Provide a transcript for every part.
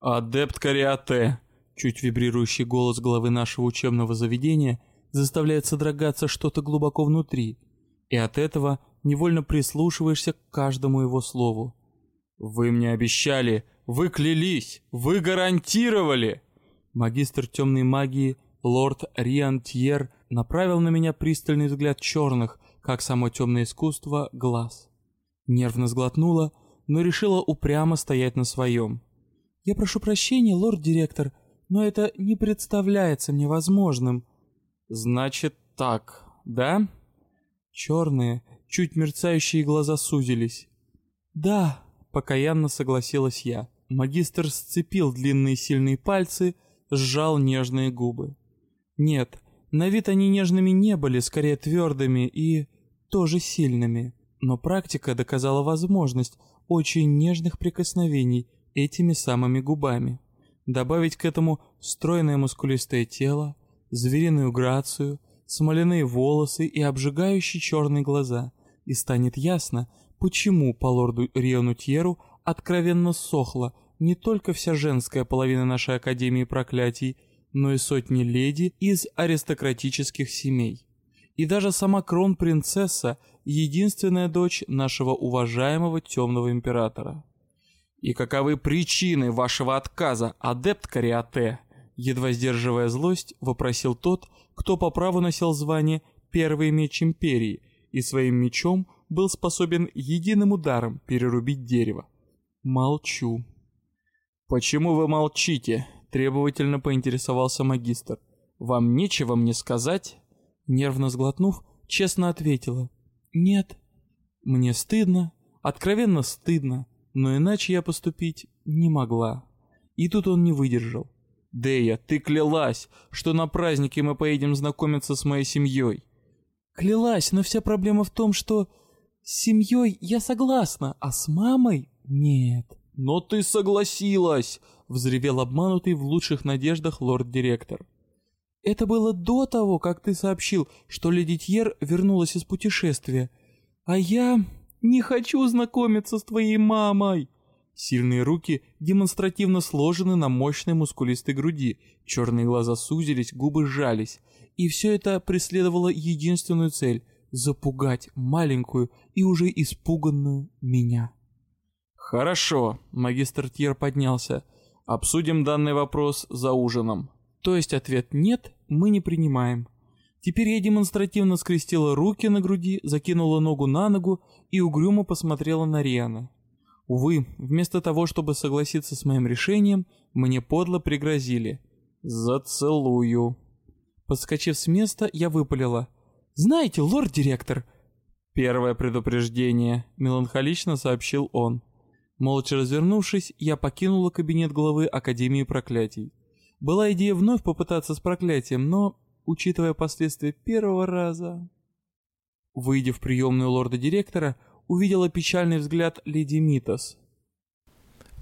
«Адепт Кариате!» Чуть вибрирующий голос главы нашего учебного заведения заставляет содрогаться что-то глубоко внутри, и от этого невольно прислушиваешься к каждому его слову. «Вы мне обещали! Вы клялись! Вы гарантировали!» Магистр темной магии, лорд Риан Тьер, направил на меня пристальный взгляд черных, как само темное искусство, глаз. Нервно сглотнула, но решила упрямо стоять на своем. «Я прошу прощения, лорд-директор, но это не представляется мне возможным». «Значит так, да?» Черные, чуть мерцающие глаза сузились. «Да», — покаянно согласилась я. Магистр сцепил длинные сильные пальцы, сжал нежные губы. Нет, на вид они нежными не были, скорее твердыми и тоже сильными. Но практика доказала возможность очень нежных прикосновений этими самыми губами. Добавить к этому стройное мускулистое тело, звериную грацию, смоляные волосы и обжигающие черные глаза, и станет ясно, почему по лорду Риону Тьеру откровенно сохла не только вся женская половина нашей Академии Проклятий, но и сотни леди из аристократических семей. И даже сама крон-принцесса – единственная дочь нашего уважаемого темного императора. «И каковы причины вашего отказа, адепт Кариате?» Едва сдерживая злость, вопросил тот, кто по праву носил звание «Первый меч Империи» и своим мечом был способен единым ударом перерубить дерево. Молчу. «Почему вы молчите?» — требовательно поинтересовался магистр. «Вам нечего мне сказать?» Нервно сглотнув, честно ответила. «Нет». Мне стыдно, откровенно стыдно, но иначе я поступить не могла. И тут он не выдержал. «Дея, ты клялась, что на празднике мы поедем знакомиться с моей семьей». «Клялась, но вся проблема в том, что с семьей я согласна, а с мамой нет». «Но ты согласилась!» — взревел обманутый в лучших надеждах лорд-директор. «Это было до того, как ты сообщил, что леди Тьер вернулась из путешествия. А я не хочу знакомиться с твоей мамой!» Сильные руки демонстративно сложены на мощной мускулистой груди, черные глаза сузились, губы сжались. И все это преследовало единственную цель — запугать маленькую и уже испуганную меня. «Хорошо», — магистр Тьер поднялся. «Обсудим данный вопрос за ужином». То есть ответ «нет» мы не принимаем. Теперь я демонстративно скрестила руки на груди, закинула ногу на ногу и угрюмо посмотрела на Риана. Увы, вместо того, чтобы согласиться с моим решением, мне подло пригрозили. «Зацелую». Подскочив с места, я выпалила. «Знаете, лорд-директор...» «Первое предупреждение», — меланхолично сообщил он. Молча развернувшись, я покинула кабинет главы Академии проклятий. Была идея вновь попытаться с проклятием, но, учитывая последствия первого раза... Выйдя в приемную лорда-директора, увидела печальный взгляд леди Митас.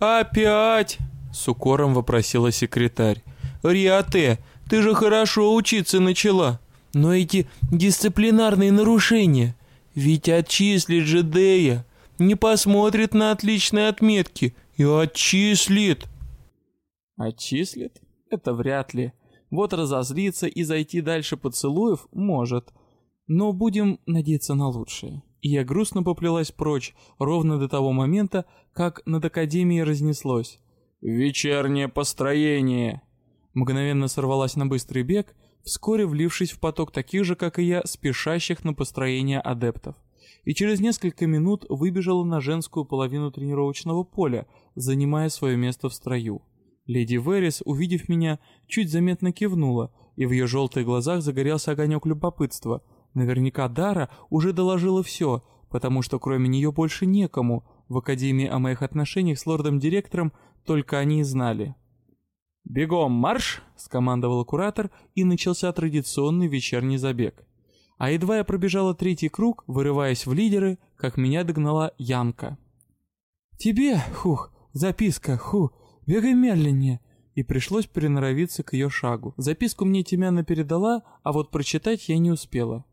«Опять?» — с укором вопросила секретарь. «Риате, ты же хорошо учиться начала. Но эти дисциплинарные нарушения, ведь отчислит же Дея не посмотрит на отличные отметки и отчислит. Отчислит? Это вряд ли. Вот разозлиться и зайти дальше поцелуев может. Но будем надеяться на лучшее. И я грустно поплелась прочь, ровно до того момента, как над Академией разнеслось. «Вечернее построение!» Мгновенно сорвалась на быстрый бег, вскоре влившись в поток таких же, как и я, спешащих на построение адептов и через несколько минут выбежала на женскую половину тренировочного поля, занимая свое место в строю. Леди Верис, увидев меня, чуть заметно кивнула, и в ее желтых глазах загорелся огонек любопытства. Наверняка Дара уже доложила все, потому что кроме нее больше некому. В Академии о моих отношениях с лордом-директором только они и знали. «Бегом марш!» — скомандовал куратор, и начался традиционный вечерний забег. А едва я пробежала третий круг, вырываясь в лидеры, как меня догнала Янка. «Тебе, хух, записка, ху, бегай медленнее!» И пришлось переноровиться к ее шагу. Записку мне Тимяна передала, а вот прочитать я не успела.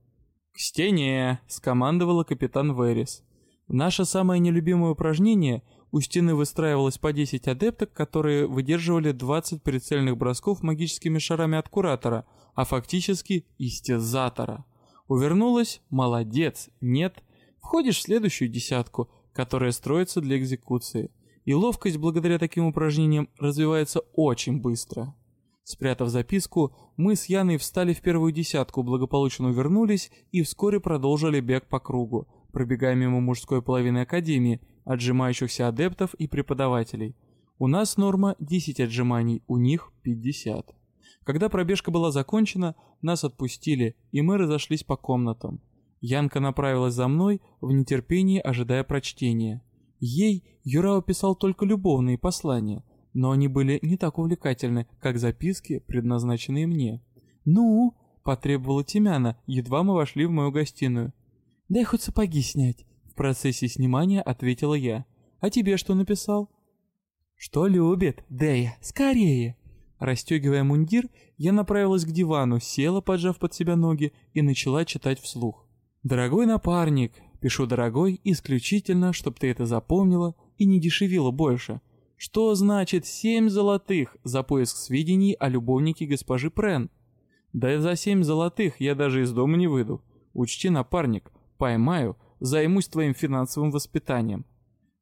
«К стене!» — скомандовала капитан Верис. Наше самое нелюбимое упражнение У стены выстраивалось по 10 адепток, которые выдерживали 20 прицельных бросков магическими шарами от Куратора, а фактически истязатора. Увернулась? Молодец. Нет? Входишь в следующую десятку, которая строится для экзекуции. И ловкость благодаря таким упражнениям развивается очень быстро. Спрятав записку, мы с Яной встали в первую десятку, благополучно вернулись и вскоре продолжили бег по кругу, пробегая мимо мужской половины академии, отжимающихся адептов и преподавателей. У нас норма 10 отжиманий, у них 50. Когда пробежка была закончена, нас отпустили, и мы разошлись по комнатам. Янка направилась за мной, в нетерпении ожидая прочтения. Ей Юрао писал только любовные послания, но они были не так увлекательны, как записки, предназначенные мне. «Ну?» – потребовала Тимяна, едва мы вошли в мою гостиную. «Дай хоть сапоги снять», в процессе снимания ответила я. «А тебе что написал?» «Что любит, Дэя, скорее!» Растегивая мундир, я направилась к дивану, села, поджав под себя ноги, и начала читать вслух. «Дорогой напарник, пишу дорогой исключительно, чтоб ты это запомнила и не дешевила больше. Что значит семь золотых за поиск сведений о любовнике госпожи Прен? Да и за семь золотых я даже из дома не выйду. Учти, напарник, поймаю, займусь твоим финансовым воспитанием.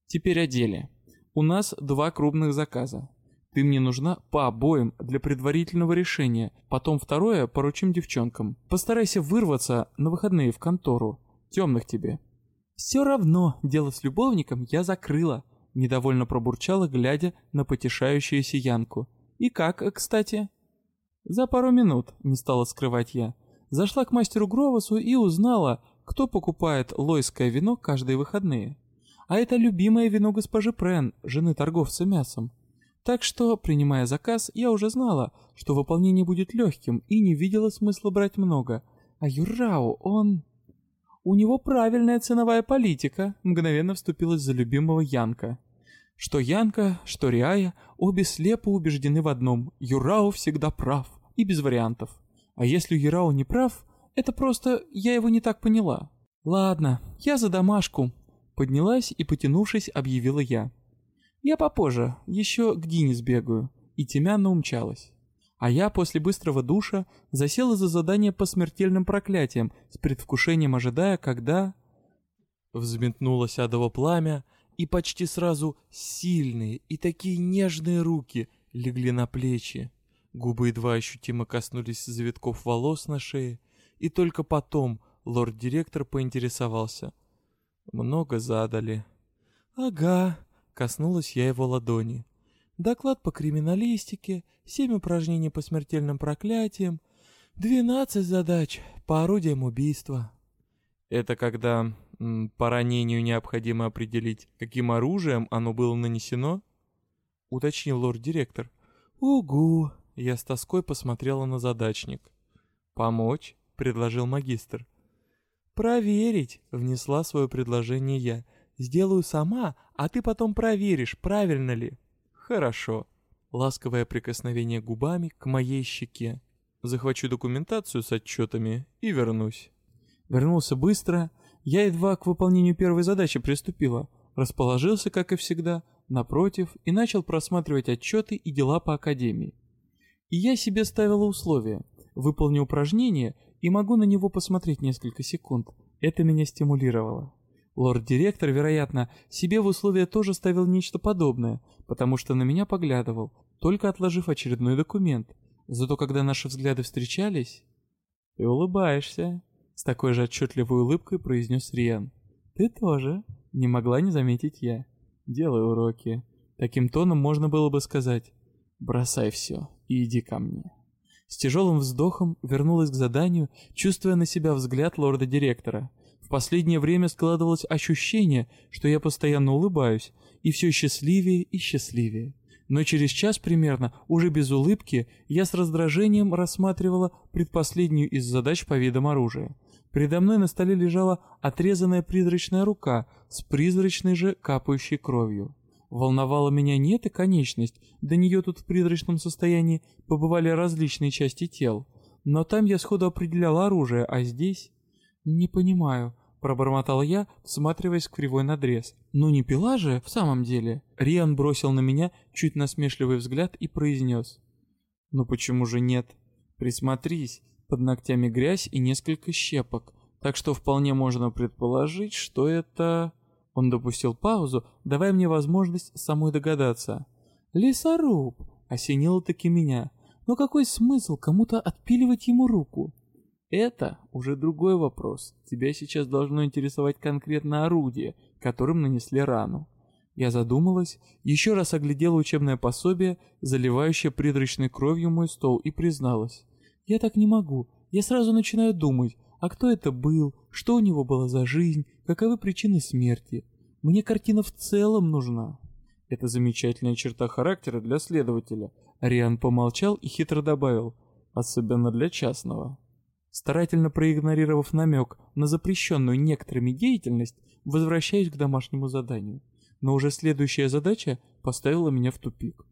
Теперь о деле. У нас два крупных заказа. Ты мне нужна по обоим для предварительного решения. Потом второе поручим девчонкам. Постарайся вырваться на выходные в контору. Темных тебе. Все равно дело с любовником я закрыла. Недовольно пробурчала, глядя на потешающуюся Янку. И как, кстати? За пару минут, не стала скрывать я. Зашла к мастеру Гровосу и узнала, кто покупает лойское вино каждые выходные? А это любимое вино госпожи Прен, жены торговца мясом. Так что, принимая заказ, я уже знала, что выполнение будет легким и не видела смысла брать много. А Юрау, он... У него правильная ценовая политика, мгновенно вступилась за любимого Янка. Что Янка, что Риая, обе слепо убеждены в одном. Юрау всегда прав, и без вариантов. А если Юрау не прав, это просто я его не так поняла. Ладно, я за домашку. Поднялась и, потянувшись, объявила я. Я попозже, еще к Дине сбегаю. И Тимяна умчалась. А я после быстрого душа засела за задание по смертельным проклятиям, с предвкушением ожидая, когда... Взметнулось адово пламя, и почти сразу сильные и такие нежные руки легли на плечи. Губы едва ощутимо коснулись завитков волос на шее, и только потом лорд-директор поинтересовался. «Много задали». «Ага», — коснулась я его ладони. «Доклад по криминалистике, семь упражнений по смертельным проклятиям, двенадцать задач по орудиям убийства». «Это когда м, по ранению необходимо определить, каким оружием оно было нанесено?» — уточнил лорд-директор. «Угу!» — я с тоской посмотрела на задачник. «Помочь?» предложил магистр. «Проверить», — внесла свое предложение я. «Сделаю сама, а ты потом проверишь, правильно ли». «Хорошо». Ласковое прикосновение губами к моей щеке. Захвачу документацию с отчетами и вернусь. Вернулся быстро. Я едва к выполнению первой задачи приступила. Расположился, как и всегда, напротив и начал просматривать отчеты и дела по академии. И я себе ставила условия. Выполню упражнение — и могу на него посмотреть несколько секунд. Это меня стимулировало. Лорд-директор, вероятно, себе в условия тоже ставил нечто подобное, потому что на меня поглядывал, только отложив очередной документ. Зато когда наши взгляды встречались... «Ты улыбаешься», — с такой же отчетливой улыбкой произнес Риан. «Ты тоже», — не могла не заметить я. «Делай уроки». Таким тоном можно было бы сказать «бросай все и иди ко мне». С тяжелым вздохом вернулась к заданию, чувствуя на себя взгляд лорда-директора. Последнее время складывалось ощущение, что я постоянно улыбаюсь, и все счастливее и счастливее. Но через час примерно, уже без улыбки, я с раздражением рассматривала предпоследнюю из задач по видам оружия. Передо мной на столе лежала отрезанная призрачная рука с призрачной же капающей кровью. Волновала меня не эта конечность, до нее тут в призрачном состоянии побывали различные части тел. Но там я сходу определял оружие, а здесь... Не понимаю, Пробормотал я, всматриваясь в кривой надрез. «Ну не пила же, в самом деле?» Риан бросил на меня чуть насмешливый взгляд и произнес. «Ну почему же нет? Присмотрись, под ногтями грязь и несколько щепок, так что вполне можно предположить, что это...» Он допустил паузу, давая мне возможность самой догадаться. «Лесоруб!» — осенило таки меня. «Но какой смысл кому-то отпиливать ему руку?» Это уже другой вопрос. Тебя сейчас должно интересовать конкретно орудие, которым нанесли рану. Я задумалась, еще раз оглядела учебное пособие, заливающее призрачной кровью мой стол, и призналась. Я так не могу. Я сразу начинаю думать, а кто это был, что у него была за жизнь, каковы причины смерти. Мне картина в целом нужна. Это замечательная черта характера для следователя. Ариан помолчал и хитро добавил, особенно для частного. Старательно проигнорировав намек на запрещенную некоторыми деятельность, возвращаюсь к домашнему заданию. Но уже следующая задача поставила меня в тупик.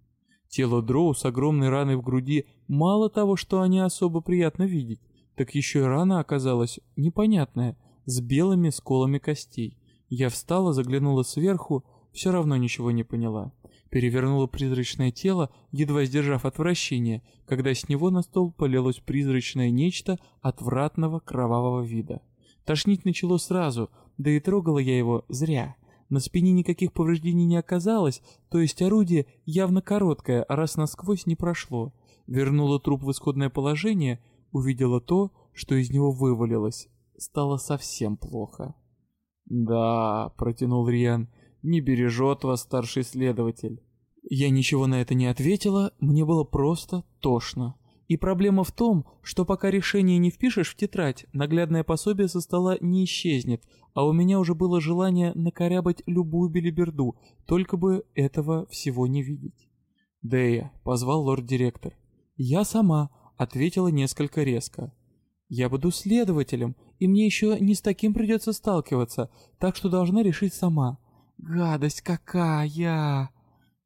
Тело Дроу с огромной раной в груди мало того, что они особо приятно видеть, так еще и рана оказалась непонятная, с белыми сколами костей. Я встала, заглянула сверху, все равно ничего не поняла перевернула призрачное тело, едва сдержав отвращение, когда с него на стол полилось призрачное нечто отвратного кровавого вида. Тошнить начало сразу, да и трогала я его зря. На спине никаких повреждений не оказалось, то есть орудие явно короткое, а раз насквозь не прошло. Вернула труп в исходное положение, увидела то, что из него вывалилось. Стало совсем плохо. «Да», — протянул Риан, не бережет вас старший следователь». Я ничего на это не ответила, мне было просто тошно. И проблема в том, что пока решение не впишешь в тетрадь, наглядное пособие со стола не исчезнет, а у меня уже было желание накорябать любую белиберду, только бы этого всего не видеть. «Дэя», — позвал лорд-директор. «Я сама», — ответила несколько резко. «Я буду следователем, и мне еще не с таким придется сталкиваться, так что должна решить сама. Гадость какая!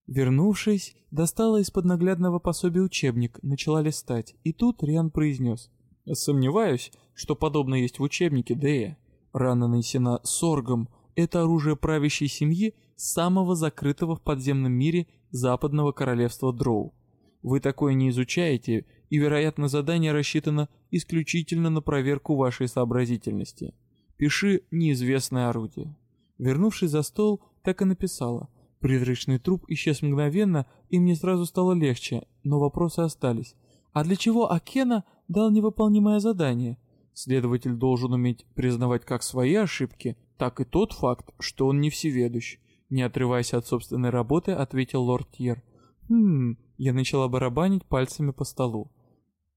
Вернувшись, достала из-под наглядного пособия учебник, начала листать, и тут Риан произнес. «Сомневаюсь, что подобное есть в учебнике Дея. Рана нанесена соргом. Это оружие правящей семьи самого закрытого в подземном мире западного королевства Дроу. Вы такое не изучаете, и, вероятно, задание рассчитано исключительно на проверку вашей сообразительности. Пиши неизвестное орудие». Вернувшись за стол, так и написала. Призрачный труп исчез мгновенно, и мне сразу стало легче, но вопросы остались. А для чего Акена дал невыполнимое задание? Следователь должен уметь признавать как свои ошибки, так и тот факт, что он не всеведущ. Не отрываясь от собственной работы, ответил лорд Тьер. «Хм...» Я начала барабанить пальцами по столу.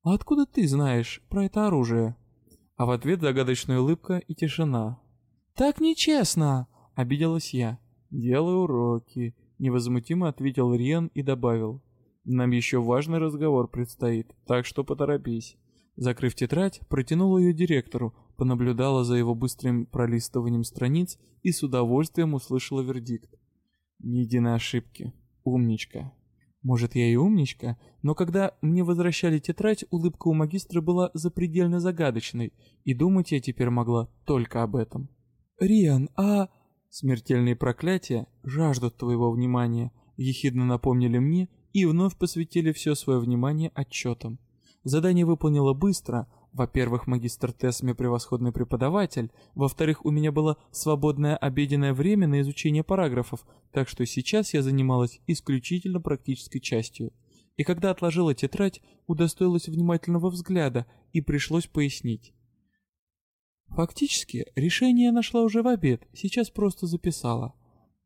«А откуда ты знаешь про это оружие?» А в ответ загадочная улыбка и тишина. «Так нечестно!» — обиделась я. «Делай уроки», — невозмутимо ответил Риан и добавил. «Нам еще важный разговор предстоит, так что поторопись». Закрыв тетрадь, протянула ее директору, понаблюдала за его быстрым пролистыванием страниц и с удовольствием услышала вердикт. «Ни единой ошибки. Умничка». Может, я и умничка, но когда мне возвращали тетрадь, улыбка у магистра была запредельно загадочной, и думать я теперь могла только об этом. «Риан, а...» Смертельные проклятия жаждут твоего внимания, ехидно напомнили мне и вновь посвятили все свое внимание отчетам. Задание выполнила быстро. Во-первых, магистр Тесме превосходный преподаватель. Во-вторых, у меня было свободное обеденное время на изучение параграфов, так что сейчас я занималась исключительно практической частью. И когда отложила тетрадь, удостоилась внимательного взгляда и пришлось пояснить. Фактически, решение нашла уже в обед, сейчас просто записала.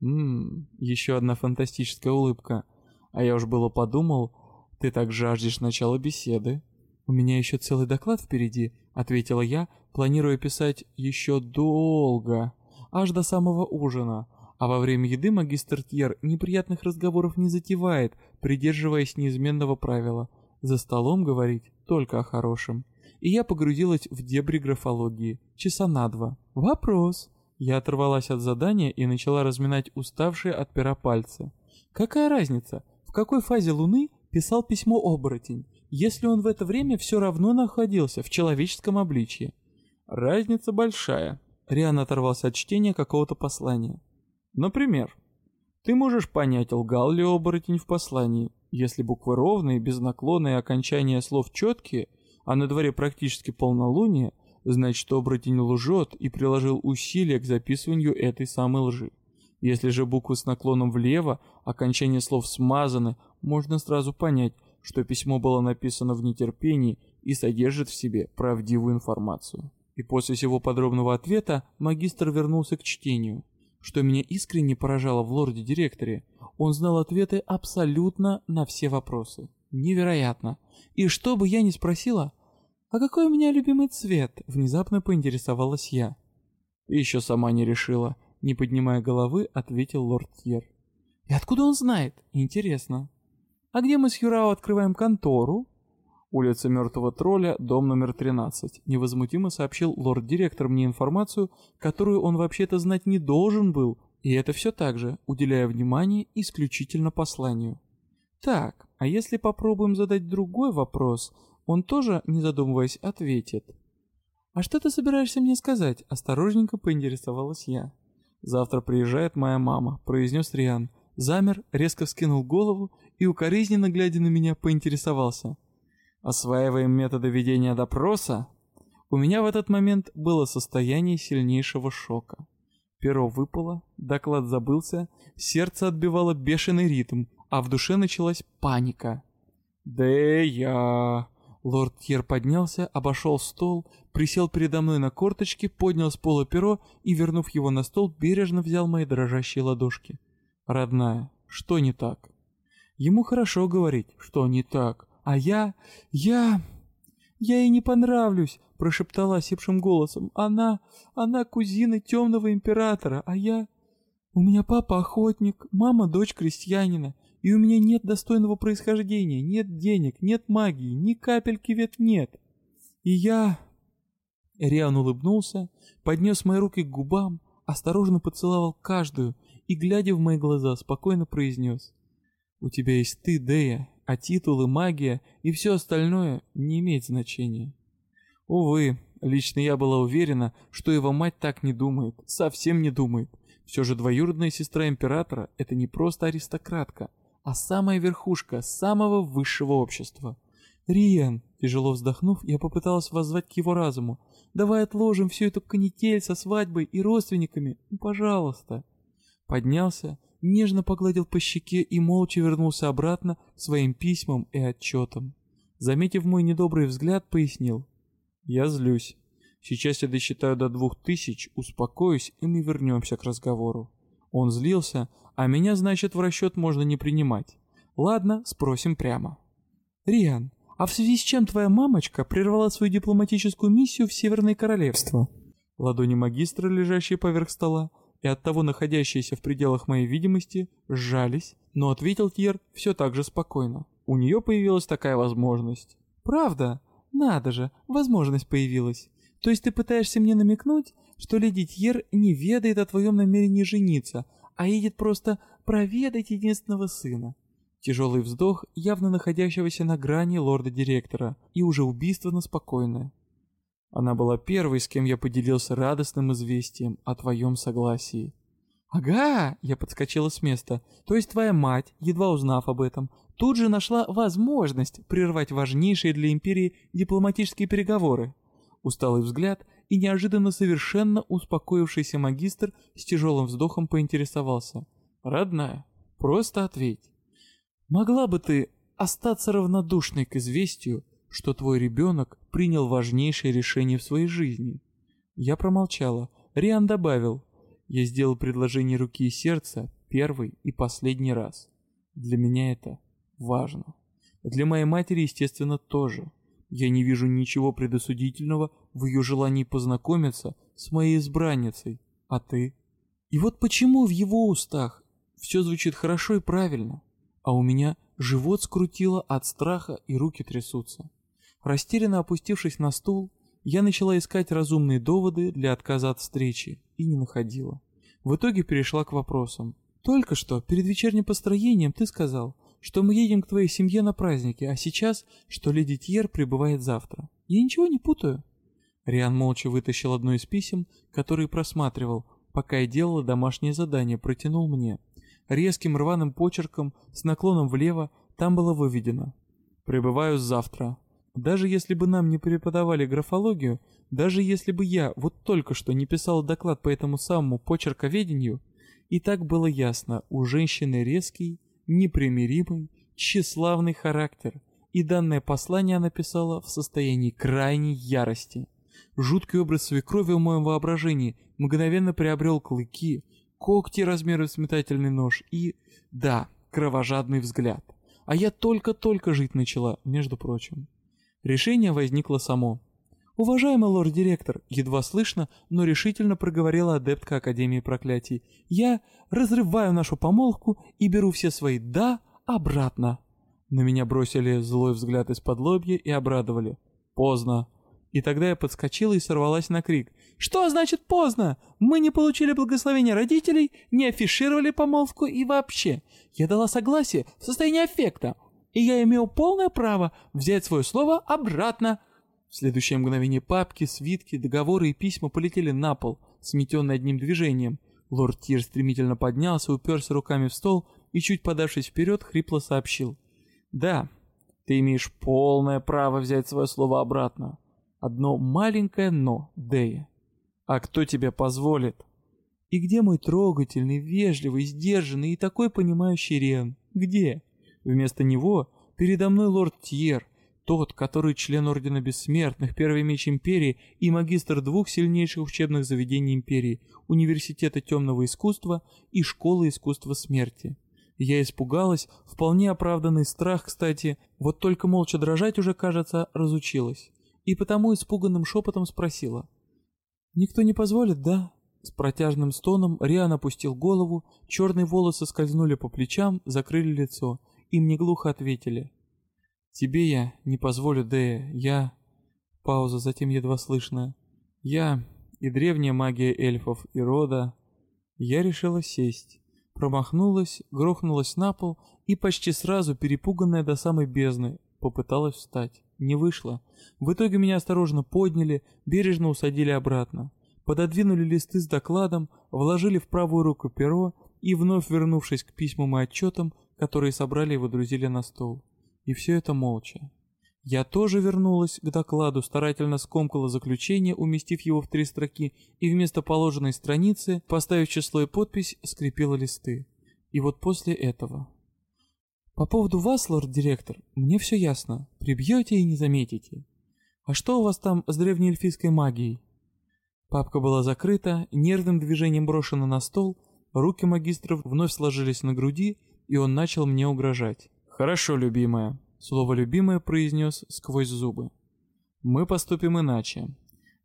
Ммм, еще одна фантастическая улыбка. А я уж было подумал, ты так жаждешь начала беседы. У меня еще целый доклад впереди, ответила я, планируя писать еще долго, аж до самого ужина. А во время еды магистр Тьер неприятных разговоров не затевает, придерживаясь неизменного правила. За столом говорить только о хорошем и я погрузилась в дебри графологии, часа на два. Вопрос. Я оторвалась от задания и начала разминать уставшие от пера пальцы. Какая разница, в какой фазе Луны писал письмо оборотень, если он в это время все равно находился в человеческом обличье? Разница большая. Риан оторвался от чтения какого-то послания. Например, ты можешь понять, лгал ли оборотень в послании. Если буквы ровные, без наклона и окончания слов четкие, а на дворе практически полнолуние, значит оборотень лжет и приложил усилия к записыванию этой самой лжи. Если же буквы с наклоном влево, окончания слов смазаны, можно сразу понять, что письмо было написано в нетерпении и содержит в себе правдивую информацию. И после всего подробного ответа магистр вернулся к чтению. Что меня искренне поражало в лорде-директоре, он знал ответы абсолютно на все вопросы. Невероятно. И что бы я ни спросила, «А какой у меня любимый цвет?» — внезапно поинтересовалась я. «Ты еще сама не решила», — не поднимая головы, ответил лорд Тьер. «И откуда он знает? Интересно». «А где мы с Юрао открываем контору?» «Улица Мертвого Тролля, дом номер 13», — невозмутимо сообщил лорд-директор мне информацию, которую он вообще-то знать не должен был, и это все так же, уделяя внимание исключительно посланию. «Так, а если попробуем задать другой вопрос, он тоже, не задумываясь, ответит. «А что ты собираешься мне сказать?» – осторожненько поинтересовалась я. «Завтра приезжает моя мама», – произнес Риан. Замер, резко вскинул голову и, укоризненно глядя на меня, поинтересовался. «Осваиваем методы ведения допроса?» У меня в этот момент было состояние сильнейшего шока. Перо выпало, доклад забылся, сердце отбивало бешеный ритм, а в душе началась паника. «Да я...» Лорд Тьер поднялся, обошел стол, присел передо мной на корточки, поднял с пола перо и, вернув его на стол, бережно взял мои дрожащие ладошки. «Родная, что не так?» Ему хорошо говорить, что не так, а я... я... «Я ей не понравлюсь», — прошептала осипшим голосом. «Она... она кузина темного императора, а я... У меня папа охотник, мама дочь крестьянина, и у меня нет достойного происхождения, нет денег, нет магии, ни капельки вет нет. И я...» Риан улыбнулся, поднес мои руки к губам, осторожно поцеловал каждую и, глядя в мои глаза, спокойно произнес. «У тебя есть ты, Дея, а титулы, магия и все остальное не имеет значения». Увы, лично я была уверена, что его мать так не думает, совсем не думает. Все же двоюродная сестра императора — это не просто аристократка, а самая верхушка самого высшего общества. «Риен!» — тяжело вздохнув, я попыталась воззвать к его разуму. «Давай отложим всю эту канитель со свадьбой и родственниками, ну, пожалуйста!» Поднялся, нежно погладил по щеке и молча вернулся обратно к своим письмам и отчетам. Заметив мой недобрый взгляд, пояснил. «Я злюсь. Сейчас я досчитаю до двух тысяч, успокоюсь, и мы вернемся к разговору». Он злился, а меня, значит, в расчет можно не принимать. Ладно, спросим прямо. Риан, а в связи с чем твоя мамочка прервала свою дипломатическую миссию в Северное Королевство? Ладони магистра, лежащие поверх стола, и оттого находящиеся в пределах моей видимости, сжались, но ответил Тьер все так же спокойно. У нее появилась такая возможность. «Правда? Надо же, возможность появилась. То есть ты пытаешься мне намекнуть, что леди Тьер не ведает о твоем намерении жениться, а едет просто проведать единственного сына. Тяжелый вздох, явно находящегося на грани лорда-директора, и уже убийственно спокойное. Она была первой, с кем я поделился радостным известием о твоем согласии. «Ага!» — я подскочила с места. «То есть твоя мать, едва узнав об этом, тут же нашла возможность прервать важнейшие для империи дипломатические переговоры?» Усталый взгляд и неожиданно совершенно успокоившийся магистр с тяжелым вздохом поинтересовался. «Родная, просто ответь. Могла бы ты остаться равнодушной к известию, что твой ребенок принял важнейшее решение в своей жизни?» Я промолчала. Риан добавил. «Я сделал предложение руки и сердца первый и последний раз. Для меня это важно. Для моей матери, естественно, тоже. Я не вижу ничего предосудительного в ее желании познакомиться с моей избранницей. А ты? И вот почему в его устах все звучит хорошо и правильно, а у меня живот скрутило от страха и руки трясутся. Растерянно опустившись на стул, я начала искать разумные доводы для отказа от встречи и не находила. В итоге перешла к вопросам. «Только что, перед вечерним построением, ты сказал, что мы едем к твоей семье на праздники, а сейчас, что леди Тьер прибывает завтра. Я ничего не путаю?» Риан молча вытащил одно из писем, которые просматривал, пока я делала домашнее задание, протянул мне. Резким рваным почерком, с наклоном влево, там было выведено. «Прибываю завтра. Даже если бы нам не преподавали графологию, даже если бы я вот только что не писал доклад по этому самому почерковедению, и так было ясно, у женщины резкий, непримиримый, тщеславный характер, и данное послание она писала в состоянии крайней ярости. Жуткий образ свекрови в моем воображении мгновенно приобрел клыки, когти размером с метательный нож и, да, кровожадный взгляд. А я только-только жить начала, между прочим. Решение возникло само. «Уважаемый лорд-директор», едва слышно, но решительно проговорила адептка Академии Проклятий, «я разрываю нашу помолвку и беру все свои «да» обратно». На меня бросили злой взгляд из-под лобья и обрадовали. «Поздно». И тогда я подскочила и сорвалась на крик. «Что значит поздно? Мы не получили благословения родителей, не афишировали помолвку и вообще. Я дала согласие в состоянии аффекта, и я имел полное право взять свое слово обратно». В следующее мгновение папки, свитки, договоры и письма полетели на пол, сметенные одним движением. Лорд Тир стремительно поднялся, уперся руками в стол и, чуть подавшись вперед, хрипло сообщил. «Да, ты имеешь полное право взять свое слово обратно. Одно маленькое «но», Дэя. А кто тебе позволит?» «И где мой трогательный, вежливый, сдержанный и такой понимающий Рен? Где?» Вместо него передо мной лорд Тьер, тот, который член Ордена Бессмертных, Первый Меч Империи и магистр двух сильнейших учебных заведений Империи, Университета Темного Искусства и Школы Искусства Смерти. Я испугалась, вполне оправданный страх, кстати, вот только молча дрожать уже, кажется, разучилась. И потому испуганным шепотом спросила. «Никто не позволит, да?» С протяжным стоном Риан опустил голову, черные волосы скользнули по плечам, закрыли лицо, и мне глухо ответили. Тебе я не позволю, Дея, я...» Пауза, затем едва слышно. «Я и древняя магия эльфов и рода...» Я решила сесть. Промахнулась, грохнулась на пол и почти сразу, перепуганная до самой бездны, попыталась встать. Не вышло. В итоге меня осторожно подняли, бережно усадили обратно. Пододвинули листы с докладом, вложили в правую руку перо и, вновь вернувшись к письмам и отчетам, которые собрали и водрузили на стол. И все это молча. Я тоже вернулась к докладу, старательно скомкала заключение, уместив его в три строки, и вместо положенной страницы, поставив число и подпись, скрепила листы. И вот после этого... По поводу вас, лорд-директор, мне все ясно. Прибьете и не заметите. А что у вас там с древней эльфийской магией? Папка была закрыта, нервным движением брошена на стол, руки магистров вновь сложились на груди, и он начал мне угрожать. «Хорошо, любимая», — слово «любимая» произнес сквозь зубы. «Мы поступим иначе.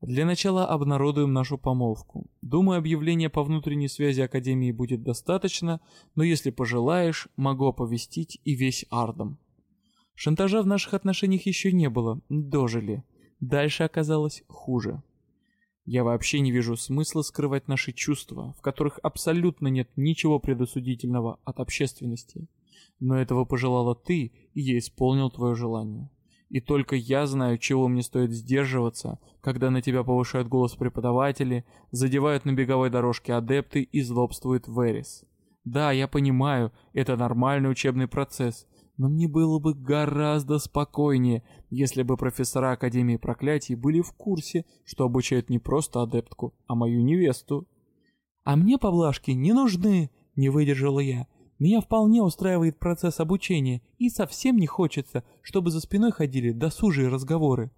Для начала обнародуем нашу помолвку. Думаю, объявление по внутренней связи Академии будет достаточно, но если пожелаешь, могу оповестить и весь Ардом». Шантажа в наших отношениях еще не было, дожили. Дальше оказалось хуже. Я вообще не вижу смысла скрывать наши чувства, в которых абсолютно нет ничего предосудительного от общественности. Но этого пожелала ты, и я исполнил твое желание. И только я знаю, чего мне стоит сдерживаться, когда на тебя повышают голос преподаватели, задевают на беговой дорожке адепты и злобствует Верис. Да, я понимаю, это нормальный учебный процесс, но мне было бы гораздо спокойнее, если бы профессора Академии Проклятий были в курсе, что обучают не просто адептку, а мою невесту. «А мне поблажки не нужны», — не выдержала я. Меня вполне устраивает процесс обучения, и совсем не хочется, чтобы за спиной ходили досужие разговоры.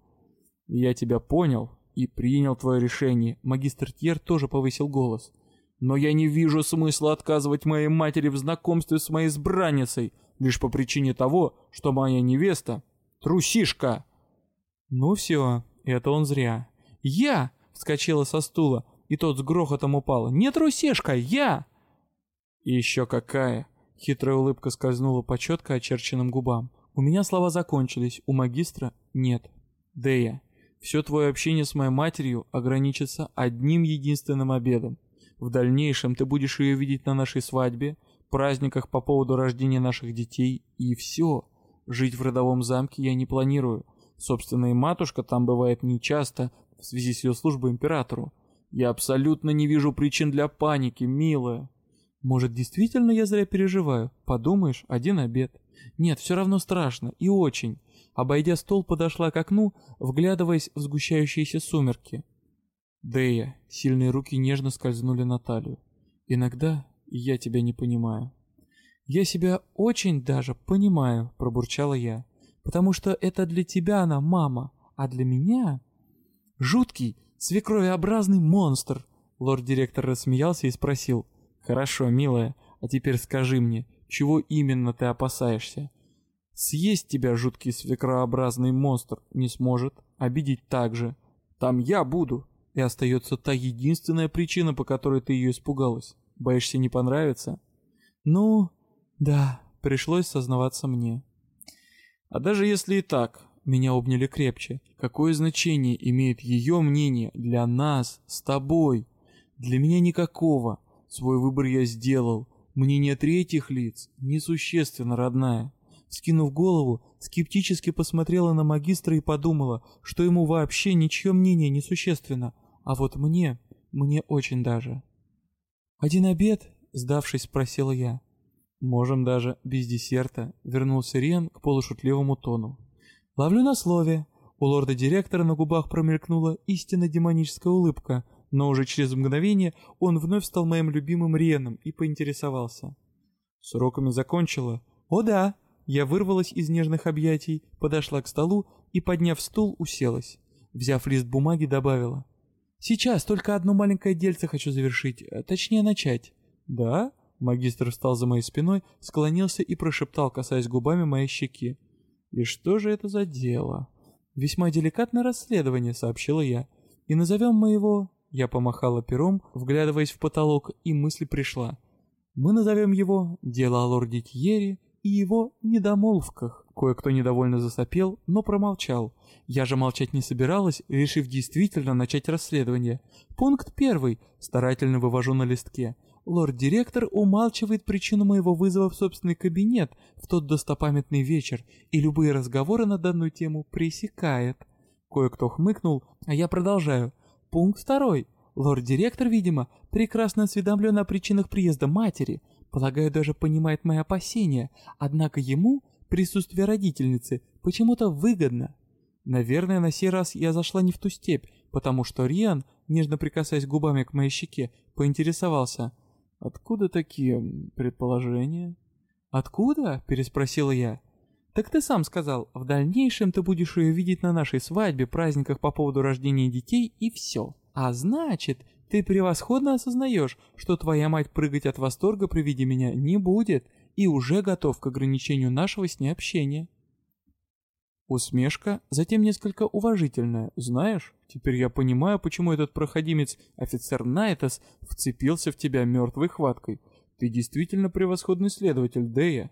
Я тебя понял и принял твое решение. Магистр Тьер тоже повысил голос. Но я не вижу смысла отказывать моей матери в знакомстве с моей избранницей, лишь по причине того, что моя невеста — трусишка. Ну все, это он зря. Я! — вскочила со стула, и тот с грохотом упал. Не трусишка, я! И еще какая! Хитрая улыбка скользнула по четко очерченным губам. У меня слова закончились, у магистра нет. Дея, все твое общение с моей матерью ограничится одним единственным обедом. В дальнейшем ты будешь ее видеть на нашей свадьбе, праздниках по поводу рождения наших детей и все. Жить в родовом замке я не планирую. Собственно, и матушка там бывает нечасто, в связи с ее службой императору. Я абсолютно не вижу причин для паники, милая. Может, действительно я зря переживаю? Подумаешь, один обед. Нет, все равно страшно, и очень. Обойдя стол, подошла к окну, вглядываясь в сгущающиеся сумерки. Дэя, сильные руки нежно скользнули на талию. Иногда я тебя не понимаю. Я себя очень даже понимаю, пробурчала я. Потому что это для тебя она мама, а для меня... Жуткий, свекровеобразный монстр. Лорд-директор рассмеялся и спросил. Хорошо, милая, а теперь скажи мне, чего именно ты опасаешься? Съесть тебя жуткий свекрообразный монстр не сможет, обидеть также. Там я буду. И остается та единственная причина, по которой ты ее испугалась. Боишься не понравится? Ну, да, пришлось сознаваться мне. А даже если и так, меня обняли крепче. Какое значение имеет ее мнение для нас, с тобой? Для меня никакого. Свой выбор я сделал. Мнение третьих лиц несущественно, родная. Скинув голову, скептически посмотрела на магистра и подумала, что ему вообще ничье мнение не существенно, а вот мне, мне очень даже. «Один обед?» — сдавшись, спросила я. «Можем даже без десерта», — вернулся Риан к полушутливому тону. «Ловлю на слове». У лорда-директора на губах промелькнула истинно демоническая улыбка, но уже через мгновение он вновь стал моим любимым Рианом и поинтересовался. «С уроками закончила?» «О да!» Я вырвалась из нежных объятий, подошла к столу и, подняв стул, уселась. Взяв лист бумаги, добавила. «Сейчас только одно маленькое дельце хочу завершить, э, точнее начать». «Да?» Магистр встал за моей спиной, склонился и прошептал, касаясь губами моей щеки. «И что же это за дело?» «Весьма деликатное расследование», — сообщила я. «И назовем мы его...» Я помахала пером, вглядываясь в потолок, и мысль пришла. «Мы назовем его «Дело о лорде Тьере» и его недомолвках». Кое-кто недовольно засопел, но промолчал. Я же молчать не собиралась, решив действительно начать расследование. Пункт первый. Старательно вывожу на листке. Лорд-директор умалчивает причину моего вызова в собственный кабинет в тот достопамятный вечер и любые разговоры на данную тему пресекает. Кое-кто хмыкнул, а я продолжаю. Пункт второй. Лорд-директор, видимо, прекрасно осведомлен о причинах приезда матери, полагаю, даже понимает мои опасения, однако ему присутствие родительницы почему-то выгодно. Наверное, на сей раз я зашла не в ту степь, потому что Риан, нежно прикасаясь губами к моей щеке, поинтересовался – Откуда такие предположения? Откуда? переспросила я. Так ты сам сказал, в дальнейшем ты будешь ее видеть на нашей свадьбе, праздниках по поводу рождения детей и все. А значит, ты превосходно осознаешь, что твоя мать прыгать от восторга при виде меня не будет и уже готов к ограничению нашего с ней общения. Усмешка, затем несколько уважительная. Знаешь, теперь я понимаю, почему этот проходимец, офицер Найтас, вцепился в тебя мертвой хваткой. Ты действительно превосходный следователь, Дея.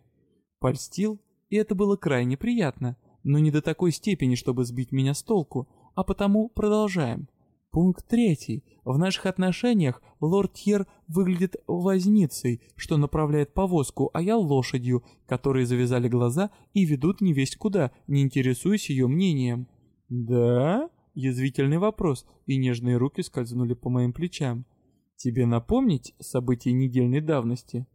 Польстил, и это было крайне приятно, но не до такой степени, чтобы сбить меня с толку, а потому продолжаем. Пункт третий. В наших отношениях лорд Тьер выглядит возницей, что направляет повозку, а я лошадью, которые завязали глаза и ведут невесть куда, не интересуясь ее мнением. «Да?» — язвительный вопрос, и нежные руки скользнули по моим плечам. «Тебе напомнить события недельной давности?»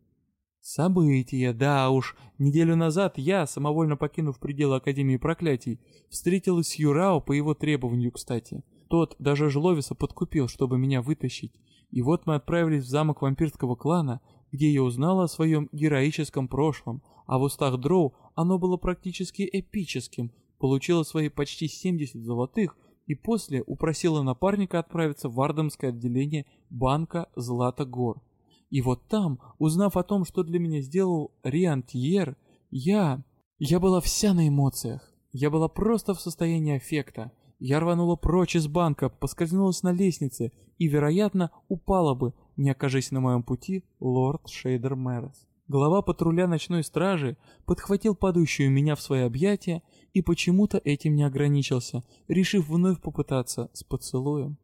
События, да уж. Неделю назад я, самовольно покинув пределы Академии Проклятий, встретилась с Юрао по его требованию, кстати. Тот даже Жловиса подкупил, чтобы меня вытащить. И вот мы отправились в замок вампирского клана, где я узнала о своем героическом прошлом, а в устах Дроу оно было практически эпическим, получила свои почти 70 золотых и после упросила напарника отправиться в Ардамское отделение банка Злата Гор. И вот там, узнав о том, что для меня сделал Риан Тьер, я... Я была вся на эмоциях. Я была просто в состоянии аффекта. Я рванула прочь из банка, поскользнулась на лестнице и, вероятно, упала бы, не окажись на моем пути лорд Шейдер Мэрос. Глава патруля ночной стражи подхватил падающую меня в свои объятия и почему-то этим не ограничился, решив вновь попытаться с поцелуем.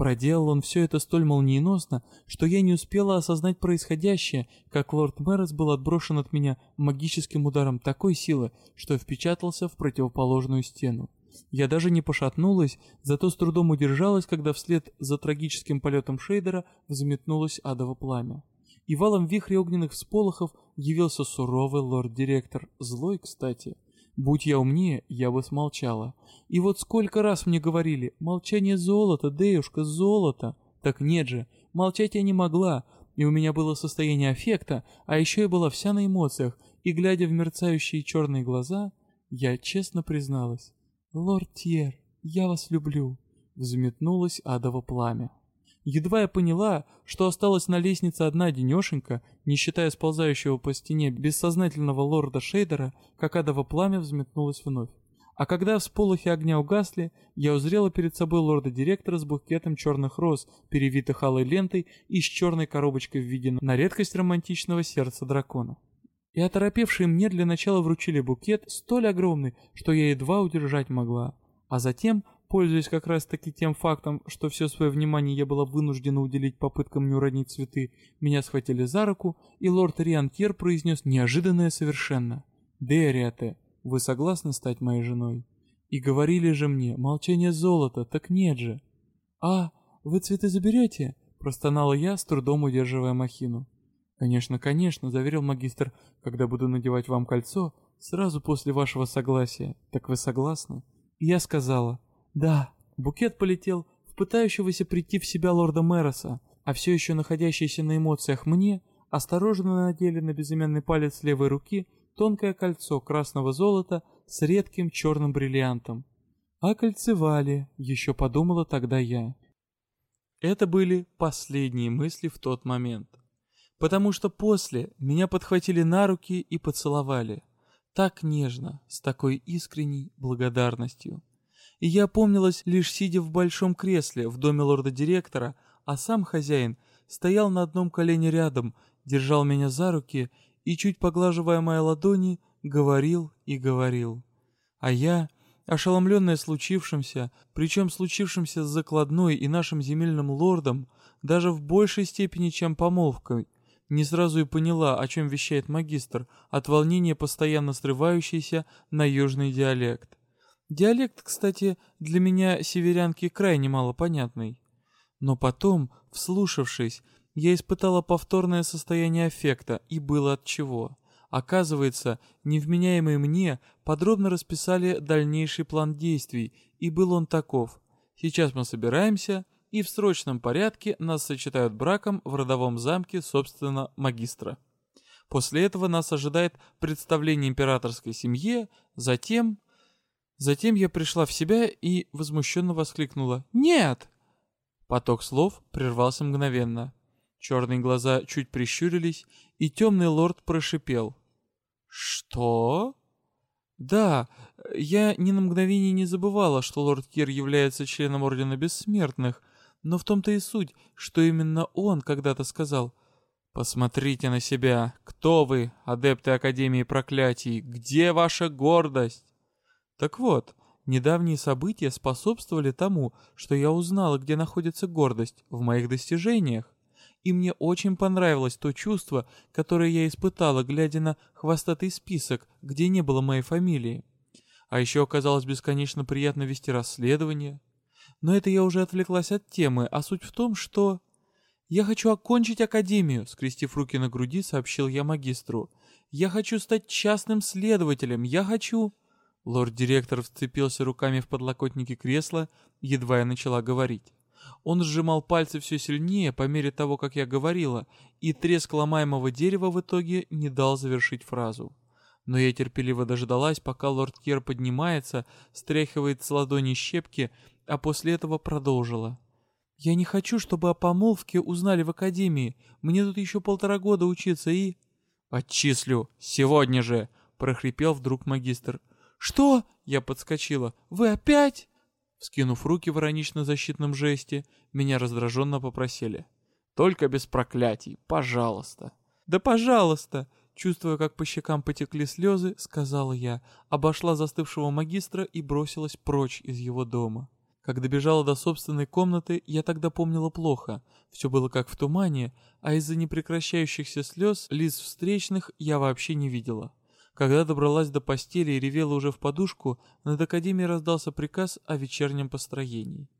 Проделал он все это столь молниеносно, что я не успела осознать происходящее, как лорд Мэрос был отброшен от меня магическим ударом такой силы, что впечатался в противоположную стену. Я даже не пошатнулась, зато с трудом удержалась, когда вслед за трагическим полетом Шейдера взметнулось адово пламя. И валом вихре огненных всполохов явился суровый лорд-директор, злой, кстати. Будь я умнее, я бы смолчала. И вот сколько раз мне говорили, молчание золото, Деюшка, золото. Так нет же, молчать я не могла, и у меня было состояние аффекта, а еще я была вся на эмоциях, и, глядя в мерцающие черные глаза, я честно призналась. «Лорд Тьер, я вас люблю», — взметнулось адово пламя. Едва я поняла, что осталась на лестнице одна денешенька, не считая сползающего по стене бессознательного лорда Шейдера, как адово пламя взметнулось вновь. А когда всполохи огня угасли, я узрела перед собой лорда-директора с букетом черных роз, перевитых алой лентой и с черной коробочкой в виде на редкость романтичного сердца дракона. И оторопевшие мне для начала вручили букет столь огромный, что я едва удержать могла. А затем, пользуясь как раз-таки тем фактом, что все свое внимание я была вынуждена уделить попыткам не уронить цветы, меня схватили за руку, и лорд Риантьер произнес неожиданное совершенно. «Дериате, вы согласны стать моей женой? И говорили же мне, молчание золота, так нет же. А, вы цветы заберете? Простонала я, с трудом удерживая махину. Конечно, конечно, заверил магистр, когда буду надевать вам кольцо, сразу после вашего согласия. Так вы согласны? И я сказала, да. Букет полетел в пытающегося прийти в себя лорда Мэроса, а все еще находящийся на эмоциях мне, осторожно надели на безымянный палец левой руки тонкое кольцо красного золота с редким черным бриллиантом. А кольцевали, еще подумала тогда я. Это были последние мысли в тот момент. Потому что после меня подхватили на руки и поцеловали. Так нежно, с такой искренней благодарностью. И я помнилась лишь сидя в большом кресле в доме лорда-директора, а сам хозяин стоял на одном колене рядом, держал меня за руки и, чуть поглаживая мои ладони, говорил и говорил. А я, ошеломленная случившимся, причем случившимся с закладной и нашим земельным лордом, даже в большей степени, чем помолвкой, не сразу и поняла, о чем вещает магистр, от волнения постоянно срывающийся на южный диалект. Диалект, кстати, для меня северянки крайне малопонятный. Но потом, вслушавшись, я испытала повторное состояние аффекта, и было от чего. Оказывается, невменяемые мне подробно расписали дальнейший план действий, и был он таков. Сейчас мы собираемся, и в срочном порядке нас сочетают браком в родовом замке, собственно, магистра. После этого нас ожидает представление императорской семье, затем... Затем я пришла в себя и возмущенно воскликнула «Нет!». Поток слов прервался мгновенно. Черные глаза чуть прищурились, и темный лорд прошипел. «Что?» «Да, я ни на мгновение не забывала, что лорд Кир является членом Ордена Бессмертных, но в том-то и суть, что именно он когда-то сказал. «Посмотрите на себя! Кто вы, адепты Академии Проклятий? Где ваша гордость?» Так вот, недавние события способствовали тому, что я узнала, где находится гордость в моих достижениях и мне очень понравилось то чувство, которое я испытала, глядя на хвостатый список, где не было моей фамилии. А еще оказалось бесконечно приятно вести расследование. Но это я уже отвлеклась от темы, а суть в том, что... «Я хочу окончить академию», — скрестив руки на груди, сообщил я магистру. «Я хочу стать частным следователем, я хочу...» Лорд-директор вцепился руками в подлокотники кресла, едва я начала говорить. Он сжимал пальцы все сильнее по мере того, как я говорила, и треск ломаемого дерева в итоге не дал завершить фразу. Но я терпеливо дождалась, пока лорд Кер поднимается, стряхивает с ладони щепки, а после этого продолжила. «Я не хочу, чтобы о помолвке узнали в академии. Мне тут еще полтора года учиться и...» «Отчислю! Сегодня же!» — прохрипел вдруг магистр. «Что?» — я подскочила. «Вы опять?» Вскинув руки в иронично-защитном жесте, меня раздраженно попросили. «Только без проклятий, пожалуйста». «Да пожалуйста!» Чувствуя, как по щекам потекли слезы, сказала я, обошла застывшего магистра и бросилась прочь из его дома. Как добежала до собственной комнаты, я тогда помнила плохо. Все было как в тумане, а из-за непрекращающихся слез лиц встречных я вообще не видела. Когда добралась до постели и ревела уже в подушку, над Академией раздался приказ о вечернем построении.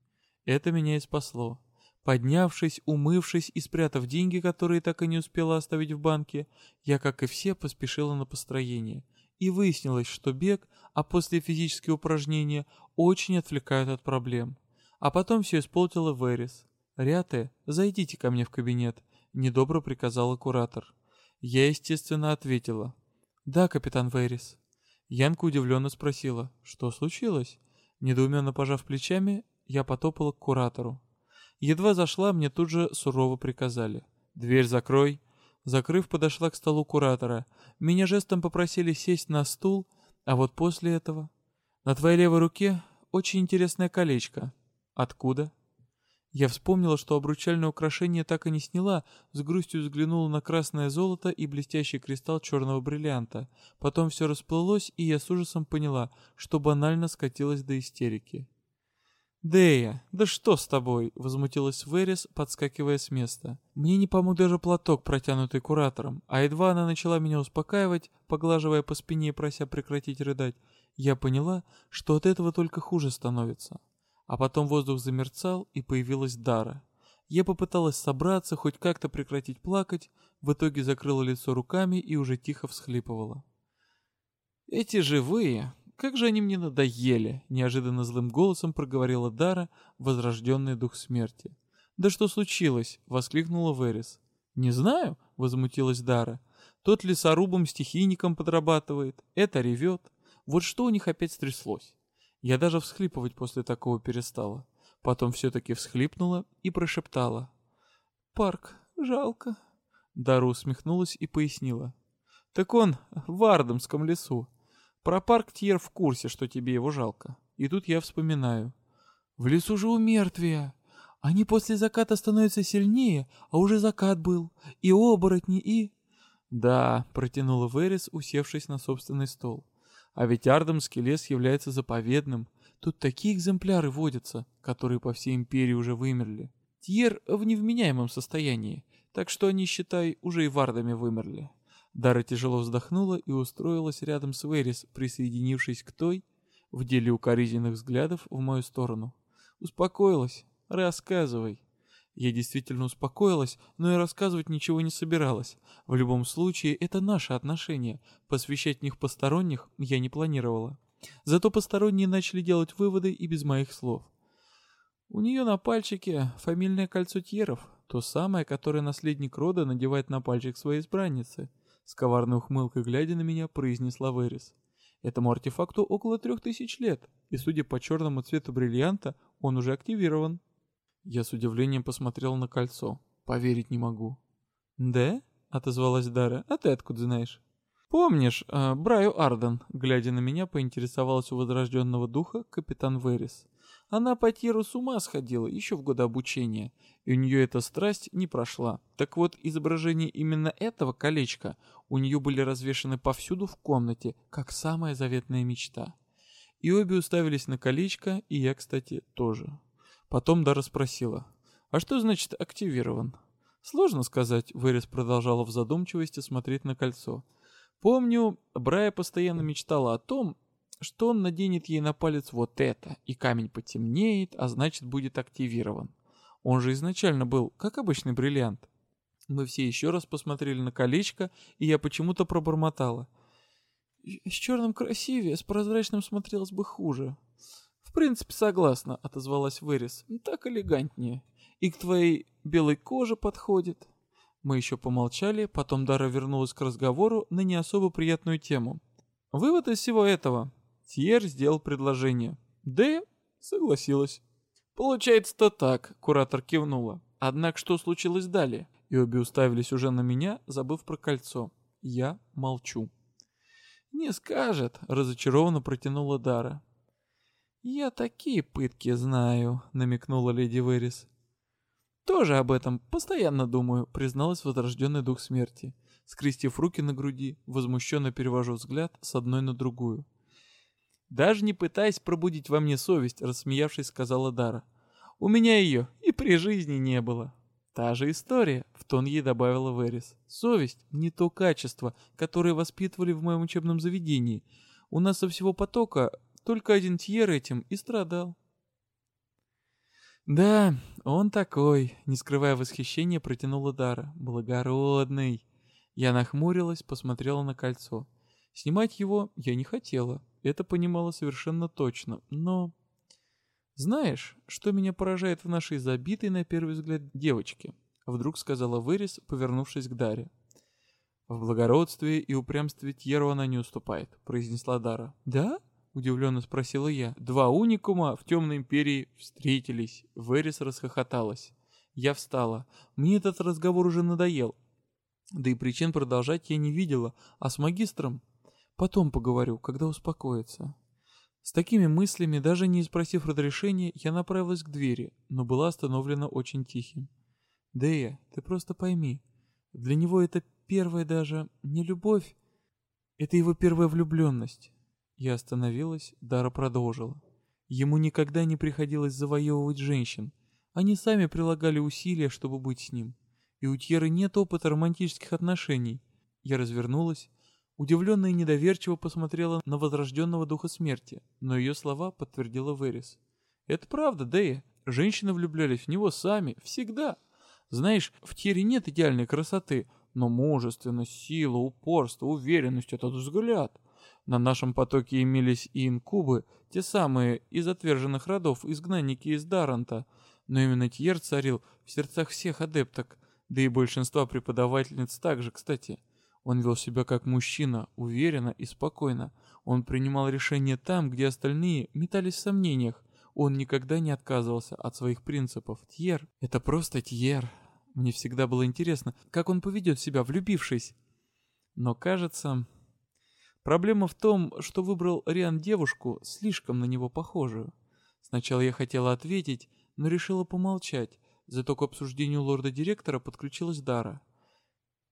Это меня и спасло. Поднявшись, умывшись и спрятав деньги, которые так и не успела оставить в банке, я, как и все, поспешила на построение. И выяснилось, что бег, а после физические упражнения, очень отвлекают от проблем. А потом все испортила Верис. «Ряте, зайдите ко мне в кабинет», — недобро приказала куратор. Я, естественно, ответила. «Да, капитан Верис». Янка удивленно спросила, что случилось? Недоуменно пожав плечами, я потопала к куратору. Едва зашла, мне тут же сурово приказали. «Дверь закрой». Закрыв, подошла к столу куратора. Меня жестом попросили сесть на стул, а вот после этого... «На твоей левой руке очень интересное колечко». «Откуда?» Я вспомнила, что обручальное украшение так и не сняла, с грустью взглянула на красное золото и блестящий кристалл черного бриллианта. Потом все расплылось, и я с ужасом поняла, что банально скатилась до истерики. «Дея, да что с тобой?» — возмутилась Верес, подскакивая с места. Мне не помог даже платок, протянутый куратором, а едва она начала меня успокаивать, поглаживая по спине и прося прекратить рыдать, я поняла, что от этого только хуже становится. А потом воздух замерцал, и появилась Дара. Я попыталась собраться, хоть как-то прекратить плакать, в итоге закрыла лицо руками и уже тихо всхлипывала. «Эти живые, «Как же они мне надоели!» — неожиданно злым голосом проговорила Дара, возрожденный дух смерти. «Да что случилось?» — воскликнула Верес. «Не знаю», — возмутилась Дара. «Тот лесорубом-стихийником подрабатывает, это ревет. Вот что у них опять стряслось?» Я даже всхлипывать после такого перестала. Потом все-таки всхлипнула и прошептала. «Парк, жалко». Дара усмехнулась и пояснила. «Так он в Ардамском лесу. Про парк Тьер в курсе, что тебе его жалко. И тут я вспоминаю. В лесу же у мертвия. Они после заката становятся сильнее, а уже закат был. И оборотни, и... Да, протянула Верес, усевшись на собственный стол. А ведь Ардамский лес является заповедным. Тут такие экземпляры водятся, которые по всей империи уже вымерли. Тьер в невменяемом состоянии, так что они, считай, уже и вардами вымерли. Дара тяжело вздохнула и устроилась рядом с Верис, присоединившись к той, в деле укоризненных взглядов в мою сторону. «Успокоилась? Рассказывай». Я действительно успокоилась, но и рассказывать ничего не собиралась. В любом случае, это наши отношения. Посвящать них посторонних я не планировала. Зато посторонние начали делать выводы и без моих слов. У нее на пальчике фамильное кольцо Тьеров, то самое, которое наследник рода надевает на пальчик своей избранницы. С коварной ухмылкой глядя на меня, произнесла Верис. Этому артефакту около трех тысяч лет, и судя по черному цвету бриллианта, он уже активирован. Я с удивлением посмотрел на кольцо. Поверить не могу. «Да?» — отозвалась Дара. «А ты откуда знаешь?» «Помнишь, э, Браю Арден?» Глядя на меня, поинтересовалась у возрожденного духа капитан Верис. Она по Тиру с ума сходила еще в годы обучения, и у нее эта страсть не прошла. Так вот, изображение именно этого колечка у нее были развешаны повсюду в комнате, как самая заветная мечта. И обе уставились на колечко, и я, кстати, тоже. Потом Дара спросила, «А что значит активирован?» «Сложно сказать», — Вырез продолжала в задумчивости смотреть на кольцо. «Помню, Брая постоянно мечтала о том, что он наденет ей на палец вот это, и камень потемнеет, а значит будет активирован. Он же изначально был, как обычный бриллиант. Мы все еще раз посмотрели на колечко, и я почему-то пробормотала. С черным красивее, с прозрачным смотрелось бы хуже. В принципе, согласна, отозвалась Вырис. Так элегантнее. И к твоей белой коже подходит. Мы еще помолчали, потом Дара вернулась к разговору на не особо приятную тему. Вывод из всего этого. Тьер сделал предложение. Д согласилась. Получается-то так, куратор кивнула. Однако что случилось далее? И обе уставились уже на меня, забыв про кольцо. Я молчу. «Не скажет», — разочарованно протянула Дара. «Я такие пытки знаю», — намекнула леди Верис. «Тоже об этом постоянно думаю», — призналась возрожденный дух смерти. Скрестив руки на груди, возмущенно перевожу взгляд с одной на другую. «Даже не пытаясь пробудить во мне совесть», — рассмеявшись, сказала Дара. «У меня ее и при жизни не было». Та же история, в тон ей добавила Верис. Совесть — не то качество, которое воспитывали в моем учебном заведении. У нас со всего потока только один Тьер этим и страдал. Да, он такой, не скрывая восхищения, протянула Дара. Благородный. Я нахмурилась, посмотрела на кольцо. Снимать его я не хотела, это понимала совершенно точно, но... «Знаешь, что меня поражает в нашей забитой на первый взгляд девочке?» Вдруг сказала Вырис, повернувшись к Даре. «В благородстве и упрямстве Тьеру она не уступает», — произнесла Дара. «Да?» — удивленно спросила я. «Два уникума в Темной Империи встретились». Вэрис расхохоталась. Я встала. Мне этот разговор уже надоел. Да и причин продолжать я не видела, а с магистром потом поговорю, когда успокоится. С такими мыслями, даже не спросив разрешения, я направилась к двери, но была остановлена очень тихим. «Дея, ты просто пойми, для него это первая даже не любовь, это его первая влюбленность». Я остановилась, Дара продолжила. Ему никогда не приходилось завоевывать женщин. Они сами прилагали усилия, чтобы быть с ним. И у Тьеры нет опыта романтических отношений. Я развернулась Удивленно и недоверчиво посмотрела на возрожденного духа смерти, но ее слова подтвердила Верис. «Это правда, Дэя. Женщины влюблялись в него сами, всегда. Знаешь, в Тире нет идеальной красоты, но мужественность, сила, упорство, уверенность — этот взгляд. На нашем потоке имелись и инкубы, те самые из отверженных родов, изгнанники из Даранта, но именно Тьер царил в сердцах всех адепток, да и большинства преподавательниц также, кстати». Он вел себя как мужчина, уверенно и спокойно. Он принимал решения там, где остальные метались в сомнениях. Он никогда не отказывался от своих принципов. Тьер — это просто Тьер. Мне всегда было интересно, как он поведет себя, влюбившись. Но кажется... Проблема в том, что выбрал Риан девушку, слишком на него похожую. Сначала я хотела ответить, но решила помолчать, зато к обсуждению лорда-директора подключилась Дара.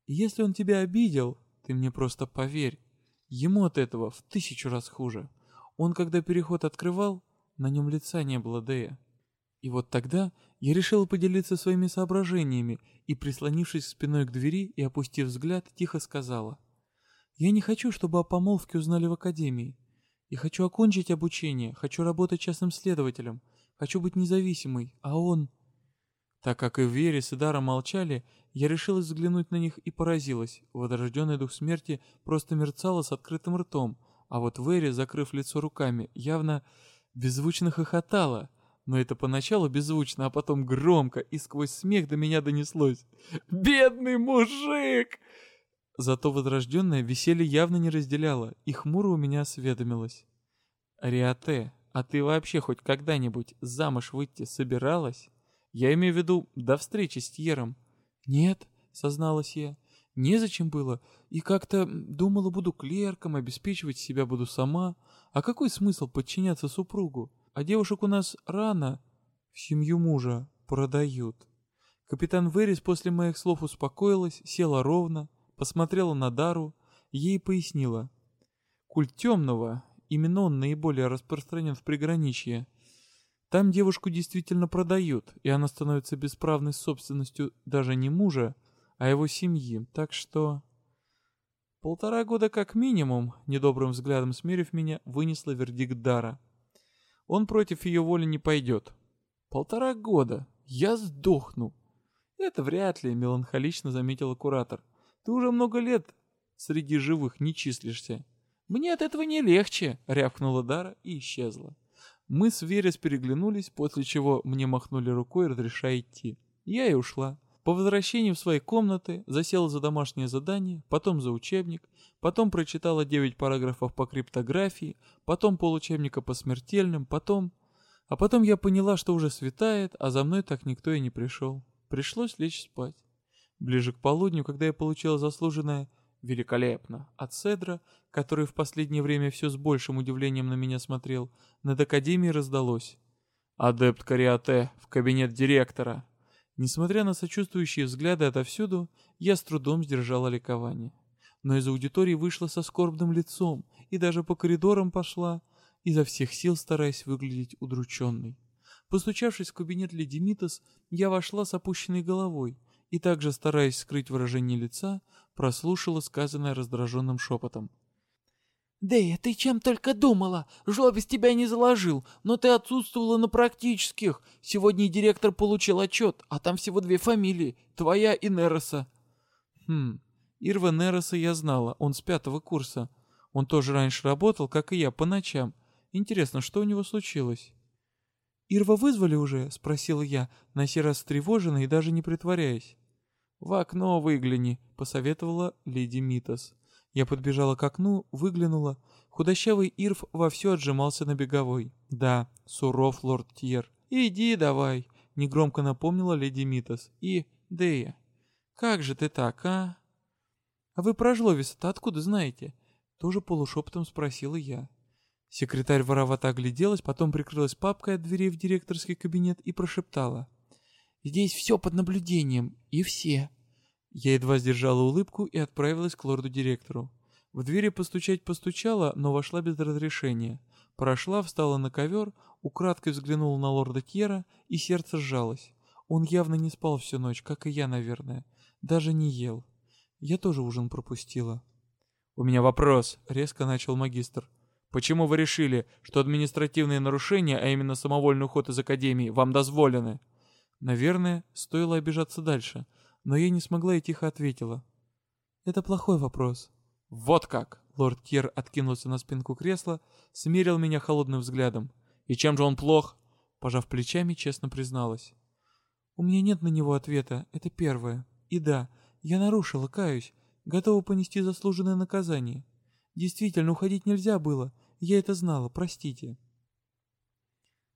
Если он тебя обидел, ты мне просто поверь, ему от этого в тысячу раз хуже. Он, когда переход открывал, на нем лица не было Дэя. И вот тогда я решила поделиться своими соображениями и, прислонившись спиной к двери и опустив взгляд, тихо сказала. «Я не хочу, чтобы о помолвке узнали в академии. Я хочу окончить обучение, хочу работать частным следователем, хочу быть независимой, а он...» Так как и Верес и Дара молчали, я решилась взглянуть на них и поразилась. Возрожденный дух смерти просто мерцала с открытым ртом, а вот Вэри, закрыв лицо руками, явно беззвучно хохотала. Но это поначалу беззвучно, а потом громко, и сквозь смех до меня донеслось. «Бедный мужик!» Зато возрожденное веселье явно не разделяло, и хмуро у меня осведомилось. «Риате, а ты вообще хоть когда-нибудь замуж выйти собиралась?» Я имею в виду до встречи с Тьером. Нет, созналась я. Незачем было. И как-то думала, буду клерком, обеспечивать себя буду сама. А какой смысл подчиняться супругу? А девушек у нас рано в семью мужа продают. Капитан Верис после моих слов успокоилась, села ровно, посмотрела на Дару, ей пояснила. Культ темного, именно он наиболее распространен в приграничье, там девушку действительно продают, и она становится бесправной собственностью даже не мужа, а его семьи, так что... Полтора года как минимум, недобрым взглядом смерив меня, вынесла вердикт Дара. Он против ее воли не пойдет. Полтора года. Я сдохну. Это вряд ли, меланхолично заметила куратор. Ты уже много лет среди живых не числишься. Мне от этого не легче, рявкнула Дара и исчезла. Мы с Верес переглянулись, после чего мне махнули рукой, разрешая идти. Я и ушла. По возвращении в свои комнаты засела за домашнее задание, потом за учебник, потом прочитала 9 параграфов по криптографии, потом получебника по смертельным, потом... А потом я поняла, что уже светает, а за мной так никто и не пришел. Пришлось лечь спать. Ближе к полудню, когда я получила заслуженное Великолепно. От Седра, который в последнее время все с большим удивлением на меня смотрел, над Академией раздалось. «Адепт Кариате, в кабинет директора!» Несмотря на сочувствующие взгляды отовсюду, я с трудом сдержала ликование. Но из аудитории вышла со скорбным лицом и даже по коридорам пошла, изо всех сил стараясь выглядеть удрученной. Постучавшись в кабинет леди Митас, я вошла с опущенной головой и также, стараясь скрыть выражение лица, прослушала сказанное раздраженным шепотом. «Дэя, ты чем только думала? Жлобис тебя не заложил, но ты отсутствовала на практических. Сегодня директор получил отчет, а там всего две фамилии, твоя и Нероса». «Хм, Ирва Нероса я знала, он с пятого курса. Он тоже раньше работал, как и я, по ночам. Интересно, что у него случилось?» «Ирва вызвали уже?» — спросила я, на сей раз встревоженно и даже не притворяясь. «В окно выгляни», — посоветовала леди Митас. Я подбежала к окну, выглянула. Худощавый Ирв вовсю отжимался на беговой. «Да, суров лорд Тьер. Иди давай», — негромко напомнила леди Митас. «И, Дея, как же ты так, а?» «А вы про Жловиса-то откуда знаете?» Тоже полушепотом спросила я. Секретарь воровато огляделась, потом прикрылась папкой от дверей в директорский кабинет и прошептала. «Здесь все под наблюдением, и все». Я едва сдержала улыбку и отправилась к лорду-директору. В двери постучать постучала, но вошла без разрешения. Прошла, встала на ковер, украдкой взглянула на лорда Кьера, и сердце сжалось. Он явно не спал всю ночь, как и я, наверное. Даже не ел. Я тоже ужин пропустила. «У меня вопрос», — резко начал магистр. Почему вы решили, что административные нарушения, а именно самовольный уход из академии, вам дозволены? Наверное, стоило обижаться дальше, но я не смогла и тихо ответила. Это плохой вопрос. Вот как! Лорд Кер откинулся на спинку кресла, смерил меня холодным взглядом. И чем же он плох? Пожав плечами, честно призналась. У меня нет на него ответа, это первое. И да, я нарушила, каюсь, готова понести заслуженное наказание. Действительно, уходить нельзя было. Я это знала, простите.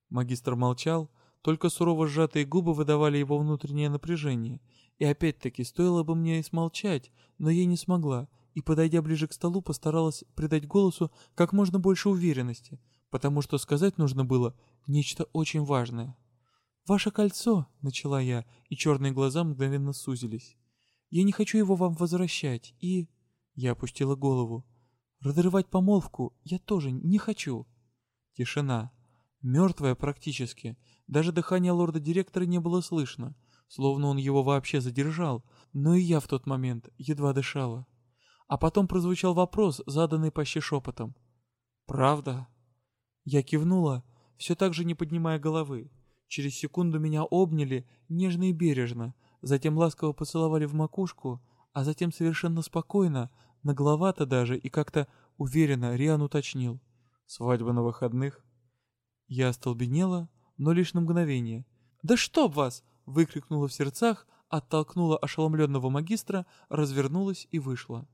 Магистр молчал, только сурово сжатые губы выдавали его внутреннее напряжение. И опять-таки, стоило бы мне смолчать, но я не смогла, и, подойдя ближе к столу, постаралась придать голосу как можно больше уверенности, потому что сказать нужно было нечто очень важное. «Ваше кольцо», — начала я, и черные глаза мгновенно сузились. «Я не хочу его вам возвращать, и...» Я опустила голову. Разрывать помолвку я тоже не хочу. Тишина. Мертвая практически. Даже дыхания лорда-директора не было слышно, словно он его вообще задержал, но и я в тот момент едва дышала. А потом прозвучал вопрос, заданный почти шепотом. «Правда?» Я кивнула, все так же не поднимая головы. Через секунду меня обняли, нежно и бережно, затем ласково поцеловали в макушку, а затем совершенно спокойно, Нагловато даже и как-то уверенно Риан уточнил. «Свадьба на выходных?» Я остолбенела, но лишь на мгновение. «Да чтоб вас!» — выкрикнула в сердцах, оттолкнула ошеломленного магистра, развернулась и вышла.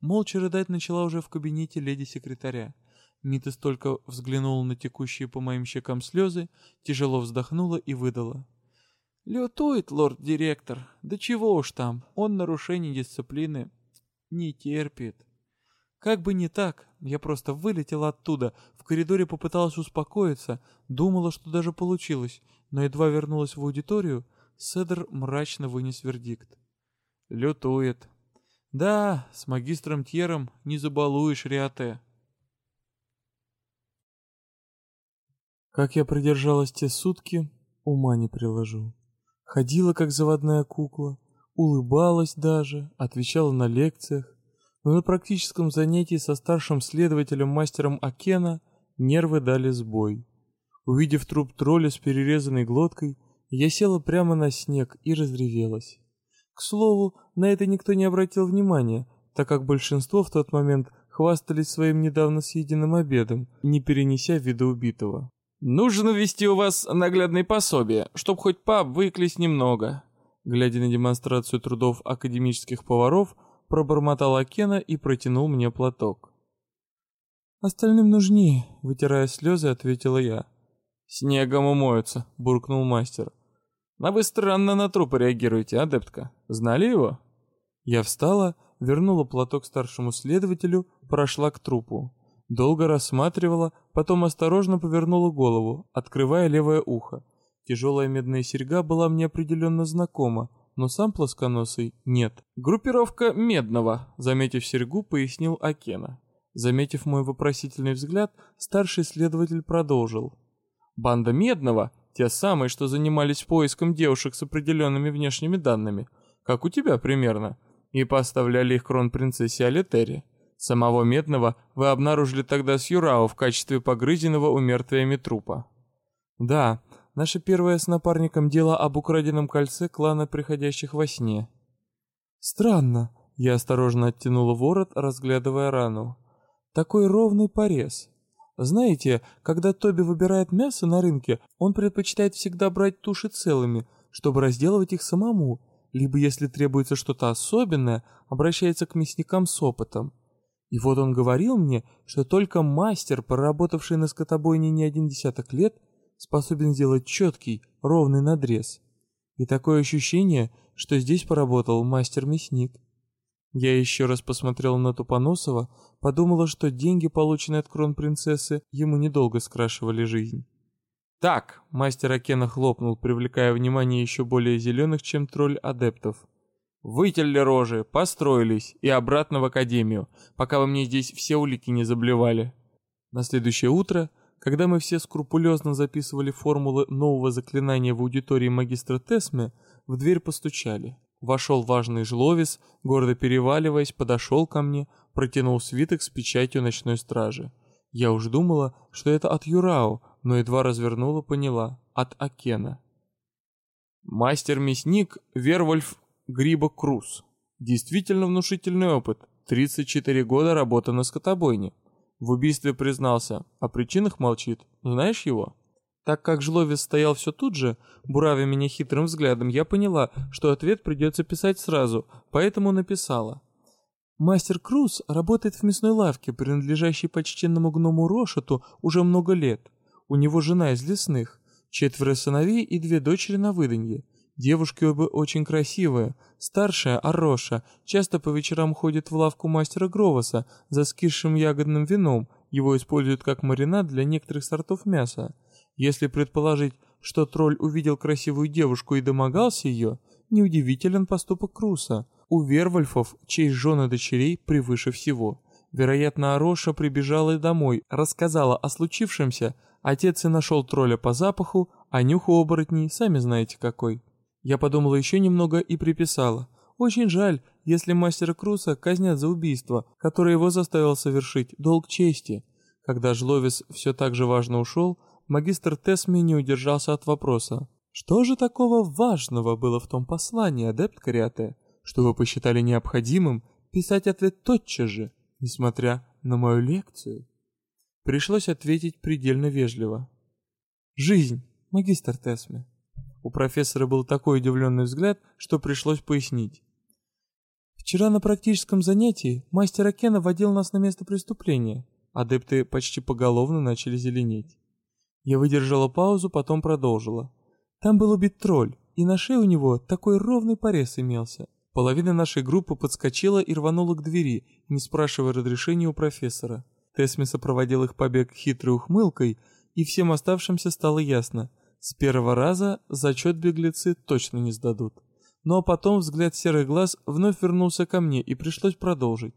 Молча рыдать начала уже в кабинете леди-секретаря. Митас только взглянула на текущие по моим щекам слезы, тяжело вздохнула и выдала. «Лютует лорд-директор. Да чего уж там, он нарушение дисциплины не терпит. Как бы не так, я просто вылетела оттуда, в коридоре попыталась успокоиться, думала, что даже получилось, но едва вернулась в аудиторию, Седр мрачно вынес вердикт. Лютует. Да, с магистром Тьером не забалуешь Риате. Как я продержалась те сутки, ума не приложу. Ходила, как заводная кукла, улыбалась даже, отвечала на лекциях, но на практическом занятии со старшим следователем мастером Акена нервы дали сбой. Увидев труп тролля с перерезанной глоткой, я села прямо на снег и разревелась. К слову, на это никто не обратил внимания, так как большинство в тот момент хвастались своим недавно съеденным обедом, не перенеся вида убитого. «Нужно ввести у вас наглядные пособия, чтоб хоть пообвыклись немного», глядя на демонстрацию трудов академических поваров, пробормотал Акена и протянул мне платок. «Остальным нужнее», — вытирая слезы, ответила я. «Снегом умоются», — буркнул мастер. «Но вы странно на трупы реагируете, адептка. Знали его?» Я встала, вернула платок старшему следователю, прошла к трупу. Долго рассматривала, потом осторожно повернула голову, открывая левое ухо. Тяжелая медная серьга была мне определенно знакома, но сам плосконосый нет. «Группировка Медного», — заметив серьгу, пояснил Акена. Заметив мой вопросительный взгляд, старший следователь продолжил. «Банда Медного — Те самые, что занимались поиском девушек с определенными внешними данными, как у тебя примерно, и поставляли их кронпринцессе Алитери. Самого Медного вы обнаружили тогда с Юрао в качестве погрызенного умертвиями трупа. Да, наше первое с напарником дело об украденном кольце клана приходящих во сне. Странно, я осторожно оттянула ворот, разглядывая рану. Такой ровный порез. Знаете, когда Тоби выбирает мясо на рынке, он предпочитает всегда брать туши целыми, чтобы разделывать их самому, либо если требуется что-то особенное, обращается к мясникам с опытом. И вот он говорил мне, что только мастер, проработавший на скотобойне не один десяток лет, способен сделать четкий, ровный надрез. И такое ощущение, что здесь поработал мастер-мясник. Я еще раз посмотрел на Тупоносова, подумала, что деньги, полученные от кронпринцессы, ему недолго скрашивали жизнь. «Так», — мастер Акена хлопнул, привлекая внимание еще более зеленых, чем тролль адептов. «Вытерли рожи, построились и обратно в академию, пока вы мне здесь все улики не заблевали». На следующее утро, когда мы все скрупулезно записывали формулы нового заклинания в аудитории магистра Тесме, в дверь постучали. Вошел важный жловис, гордо переваливаясь, подошел ко мне, протянул свиток с печатью ночной стражи. Я уж думала, что это от Юрао, но едва развернула, поняла. От Акена. Мастер-мясник Вервольф Гриба Круз. Действительно внушительный опыт. 34 года работы на скотобойне. В убийстве признался, о причинах молчит. Знаешь его? Так как Жловис стоял все тут же, буравя меня хитрым взглядом, я поняла, что ответ придется писать сразу, поэтому написала. Мастер Круз работает в мясной лавке, принадлежащей почтенному гному Рошету, уже много лет. У него жена из лесных, четверо сыновей и две дочери на выданье. Девушки оба очень красивые. Старшая, Ароша, часто по вечерам ходит в лавку мастера Гровоса за скисшим ягодным вином, его используют как маринад для некоторых сортов мяса. Если предположить, что тролль увидел красивую девушку и домогался ее, неудивителен поступок Круса. У Вервольфов честь жены дочерей превыше всего. Вероятно, Ароша прибежала домой, рассказала о случившемся, отец и нашел тролля по запаху, а нюх у оборотней сами знаете какой. Я подумала еще немного и приписала. Очень жаль, если мастера Круса казнят за убийство, которое его заставил совершить, долг чести. Когда Жловис все так же важно ушел, магистр Тесми не удержался от вопроса. «Что же такого важного было в том послании, адепт Кариате, что вы посчитали необходимым писать ответ тотчас же, несмотря на мою лекцию?» Пришлось ответить предельно вежливо. «Жизнь, магистр Тесми». У профессора был такой удивленный взгляд, что пришлось пояснить. Вчера на практическом занятии мастер Акена водил нас на место преступления. Адепты почти поголовно начали зеленеть. Я выдержала паузу, потом продолжила. Там был убит тролль, и на шее у него такой ровный порез имелся. Половина нашей группы подскочила и рванула к двери, не спрашивая разрешения у профессора. Тесми сопроводил их побег хитрой ухмылкой, и всем оставшимся стало ясно. С первого раза зачет беглецы точно не сдадут. Ну а потом взгляд серых глаз вновь вернулся ко мне, и пришлось продолжить.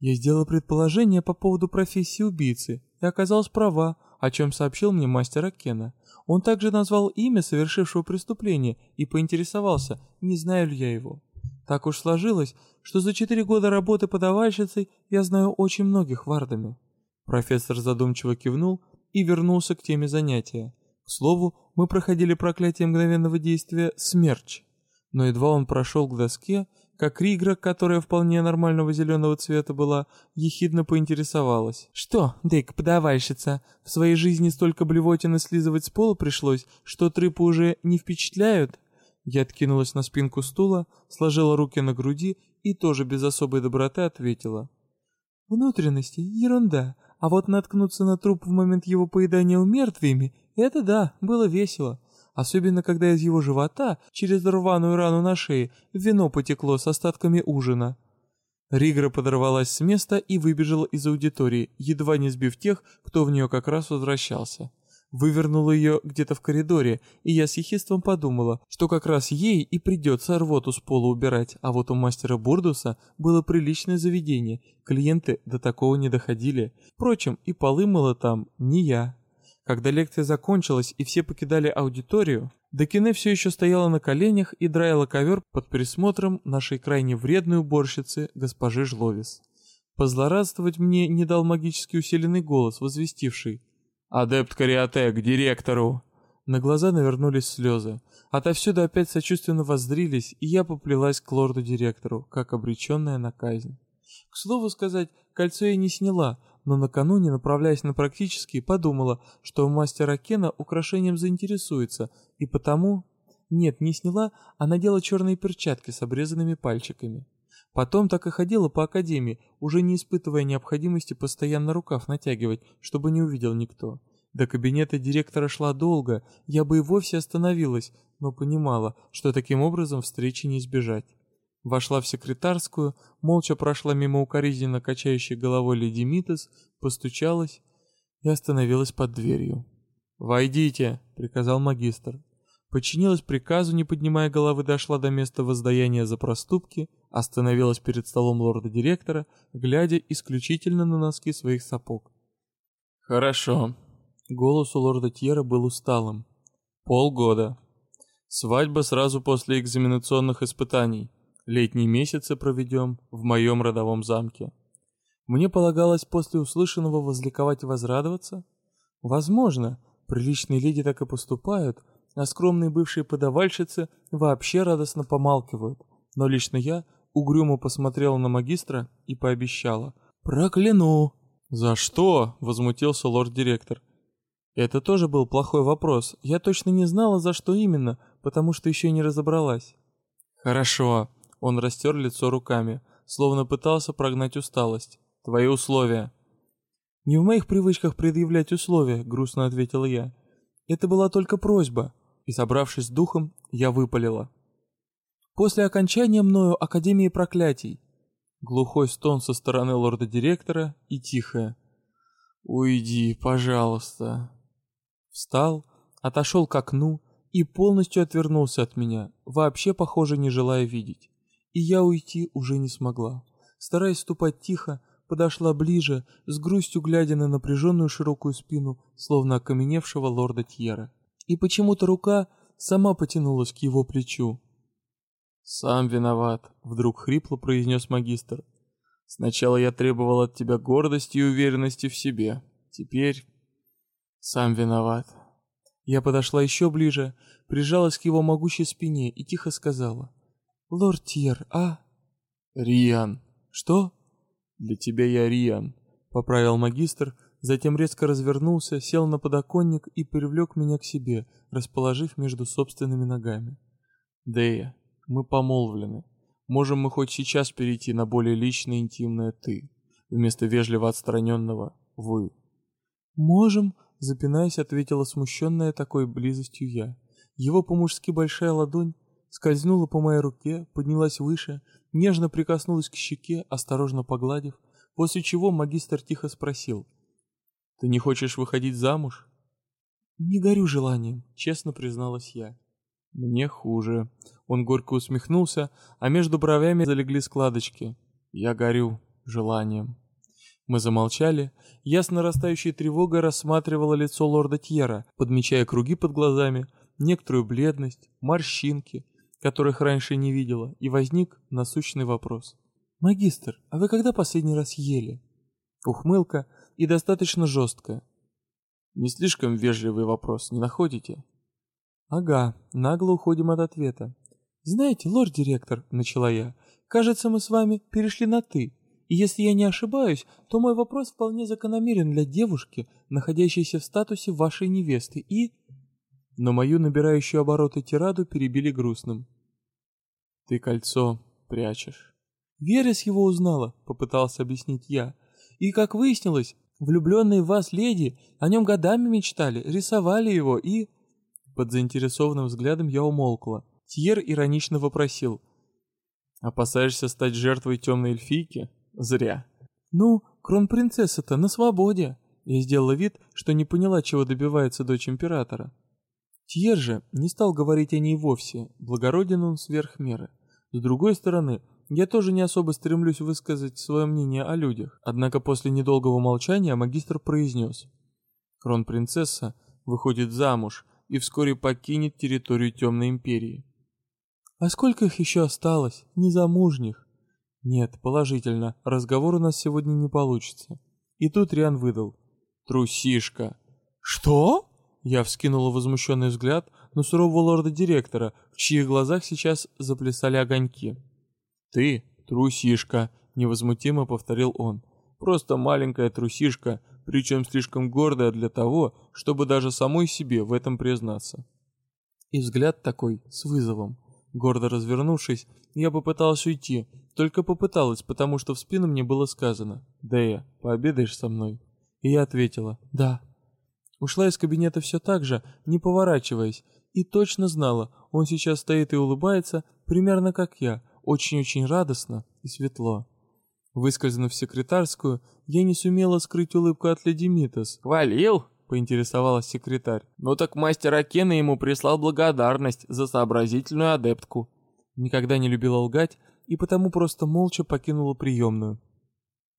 Я сделала предположение по поводу профессии убийцы, и оказалась права, о чем сообщил мне мастер Акена. Он также назвал имя совершившего преступление и поинтересовался, не знаю ли я его. Так уж сложилось, что за четыре года работы подавальщицей я знаю очень многих вардами. Профессор задумчиво кивнул и вернулся к теме занятия. К слову, мы проходили проклятие мгновенного действия «Смерч». Но едва он прошел к доске, как Ригра, которая вполне нормального зеленого цвета была, ехидно поинтересовалась. «Что, Дейк, подавальщица, в своей жизни столько блевотины слизывать с пола пришлось, что трыпы уже не впечатляют?» Я откинулась на спинку стула, сложила руки на груди и тоже без особой доброты ответила. «Внутренности — ерунда, а вот наткнуться на труп в момент его поедания умертвиями — это да, было весело особенно когда из его живота, через рваную рану на шее, вино потекло с остатками ужина. Ригра подорвалась с места и выбежала из аудитории, едва не сбив тех, кто в нее как раз возвращался. Вывернула ее где-то в коридоре, и я с ехидством подумала, что как раз ей и придется рвоту с пола убирать, а вот у мастера Бурдуса было приличное заведение, клиенты до такого не доходили. Впрочем, и полы мыла там не я. Когда лекция закончилась и все покидали аудиторию, Декине все еще стояла на коленях и драила ковер под присмотром нашей крайне вредной уборщицы, госпожи Жловис. Позлорадствовать мне не дал магически усиленный голос, возвестивший «Адепт Кариате, к директору!» На глаза навернулись слезы. Отовсюду опять сочувственно воззрились, и я поплелась к лорду-директору, как обреченная на казнь. К слову сказать, кольцо я не сняла, но накануне, направляясь на практический, подумала, что мастер Акена украшением заинтересуется, и потому... Нет, не сняла, а надела черные перчатки с обрезанными пальчиками. Потом так и ходила по академии, уже не испытывая необходимости постоянно рукав натягивать, чтобы не увидел никто. До кабинета директора шла долго, я бы и вовсе остановилась, но понимала, что таким образом встречи не избежать. Вошла в секретарскую, молча прошла мимо укоризненно качающей головой леди Митас, постучалась и остановилась под дверью. «Войдите», — приказал магистр. Подчинилась приказу, не поднимая головы, дошла до места воздаяния за проступки, остановилась перед столом лорда-директора, глядя исключительно на носки своих сапог. «Хорошо», Голос у лорда Тьера был усталым. Полгода. Свадьба сразу после экзаменационных испытаний. Летние месяцы проведем в моем родовом замке. Мне полагалось после услышанного возликовать и возрадоваться? Возможно, приличные леди так и поступают, а скромные бывшие подавальщицы вообще радостно помалкивают. Но лично я угрюмо посмотрела на магистра и пообещала. «Прокляну!» «За что?» — возмутился лорд-директор. Это тоже был плохой вопрос. Я точно не знала, за что именно, потому что еще не разобралась. Хорошо. Он растер лицо руками, словно пытался прогнать усталость. Твои условия. Не в моих привычках предъявлять условия, грустно ответила я. Это была только просьба. И собравшись с духом, я выпалила. После окончания мною Академии проклятий. Глухой стон со стороны лорда-директора и тихое. «Уйди, пожалуйста». Встал, отошел к окну и полностью отвернулся от меня, вообще, похоже, не желая видеть. И я уйти уже не смогла. Стараясь ступать тихо, подошла ближе, с грустью глядя на напряженную широкую спину, словно окаменевшего лорда Тьера. И почему-то рука сама потянулась к его плечу. «Сам виноват», — вдруг хрипло произнес магистр. «Сначала я требовал от тебя гордости и уверенности в себе. Теперь сам виноват. Я подошла еще ближе, прижалась к его могучей спине и тихо сказала. «Лорд Тьер, а?» «Риан». «Что?» «Для тебя я Риан», — поправил магистр, затем резко развернулся, сел на подоконник и привлек меня к себе, расположив между собственными ногами. «Дея, мы помолвлены. Можем мы хоть сейчас перейти на более личное интимное «ты», вместо вежливо отстраненного «вы». «Можем», Запинаясь, ответила смущенная такой близостью я. Его по-мужски большая ладонь скользнула по моей руке, поднялась выше, нежно прикоснулась к щеке, осторожно погладив, после чего магистр тихо спросил. «Ты не хочешь выходить замуж?» «Не горю желанием», — честно призналась я. «Мне хуже». Он горько усмехнулся, а между бровями залегли складочки. «Я горю желанием». Мы замолчали. Я с нарастающей тревогой рассматривала лицо лорда Тьера, подмечая круги под глазами, некоторую бледность, морщинки, которых раньше не видела, и возник насущный вопрос. «Магистр, а вы когда последний раз ели?» Ухмылка и достаточно жесткая. Не слишком вежливый вопрос, не находите? Ага, нагло уходим от ответа. Знаете, лорд-директор, начала я, кажется, мы с вами перешли на «ты». И если я не ошибаюсь, то мой вопрос вполне закономерен для девушки, находящейся в статусе вашей невесты, и... Но мою набирающую обороты тираду перебили грустным. Ты кольцо прячешь. Верес его узнала, попытался объяснить я. И, как выяснилось, влюбленные в вас леди о нем годами мечтали, рисовали его и... Под заинтересованным взглядом я умолкла. Тьер иронично вопросил. «Опасаешься стать жертвой темной эльфийки?» Зря. Ну, кронпринцесса-то на свободе. Я сделала вид, что не поняла, чего добивается дочь императора. Тьер же не стал говорить о ней вовсе, благороден он сверх меры. С другой стороны, я тоже не особо стремлюсь высказать свое мнение о людях, однако после недолгого молчания магистр произнес. Кронпринцесса выходит замуж и вскоре покинет территорию Темной Империи. А сколько их еще осталось, незамужних? Нет, положительно, разговор у нас сегодня не получится. И тут Риан выдал. Трусишка. Что? Я вскинула возмущенный взгляд на сурового лорда-директора, в чьих глазах сейчас заплясали огоньки. «Ты трусишка», — невозмутимо повторил он. «Просто маленькая трусишка, причем слишком гордая для того, чтобы даже самой себе в этом признаться». И взгляд такой, с вызовом. Гордо развернувшись, я попыталась уйти, только попыталась, потому что в спину мне было сказано «Дэя, пообедаешь со мной?» И я ответила «Да». Ушла из кабинета все так же, не поворачиваясь, и точно знала, он сейчас стоит и улыбается, примерно как я, очень-очень радостно и светло. Выскользнув в секретарскую, я не сумела скрыть улыбку от леди Митас. «Хвалил?» — поинтересовалась секретарь. «Ну так мастер Акена ему прислал благодарность за сообразительную адептку». Никогда не любила лгать и потому просто молча покинула приемную.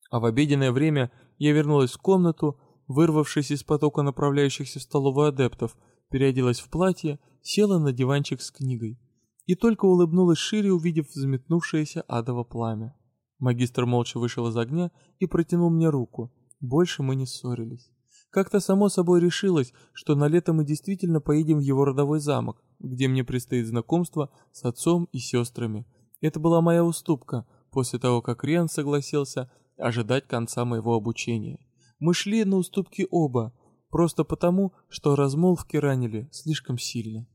А в обеденное время я вернулась в комнату, вырвавшись из потока направляющихся в столовую адептов, переоделась в платье, села на диванчик с книгой. И только улыбнулась шире, увидев взметнувшееся адово пламя. Магистр молча вышел из огня и протянул мне руку. Больше мы не ссорились. Как-то само собой решилось, что на лето мы действительно поедем в его родовой замок, где мне предстоит знакомство с отцом и сестрами. Это была моя уступка, после того, как Риан согласился ожидать конца моего обучения. Мы шли на уступки оба, просто потому, что размолвки ранили слишком сильно.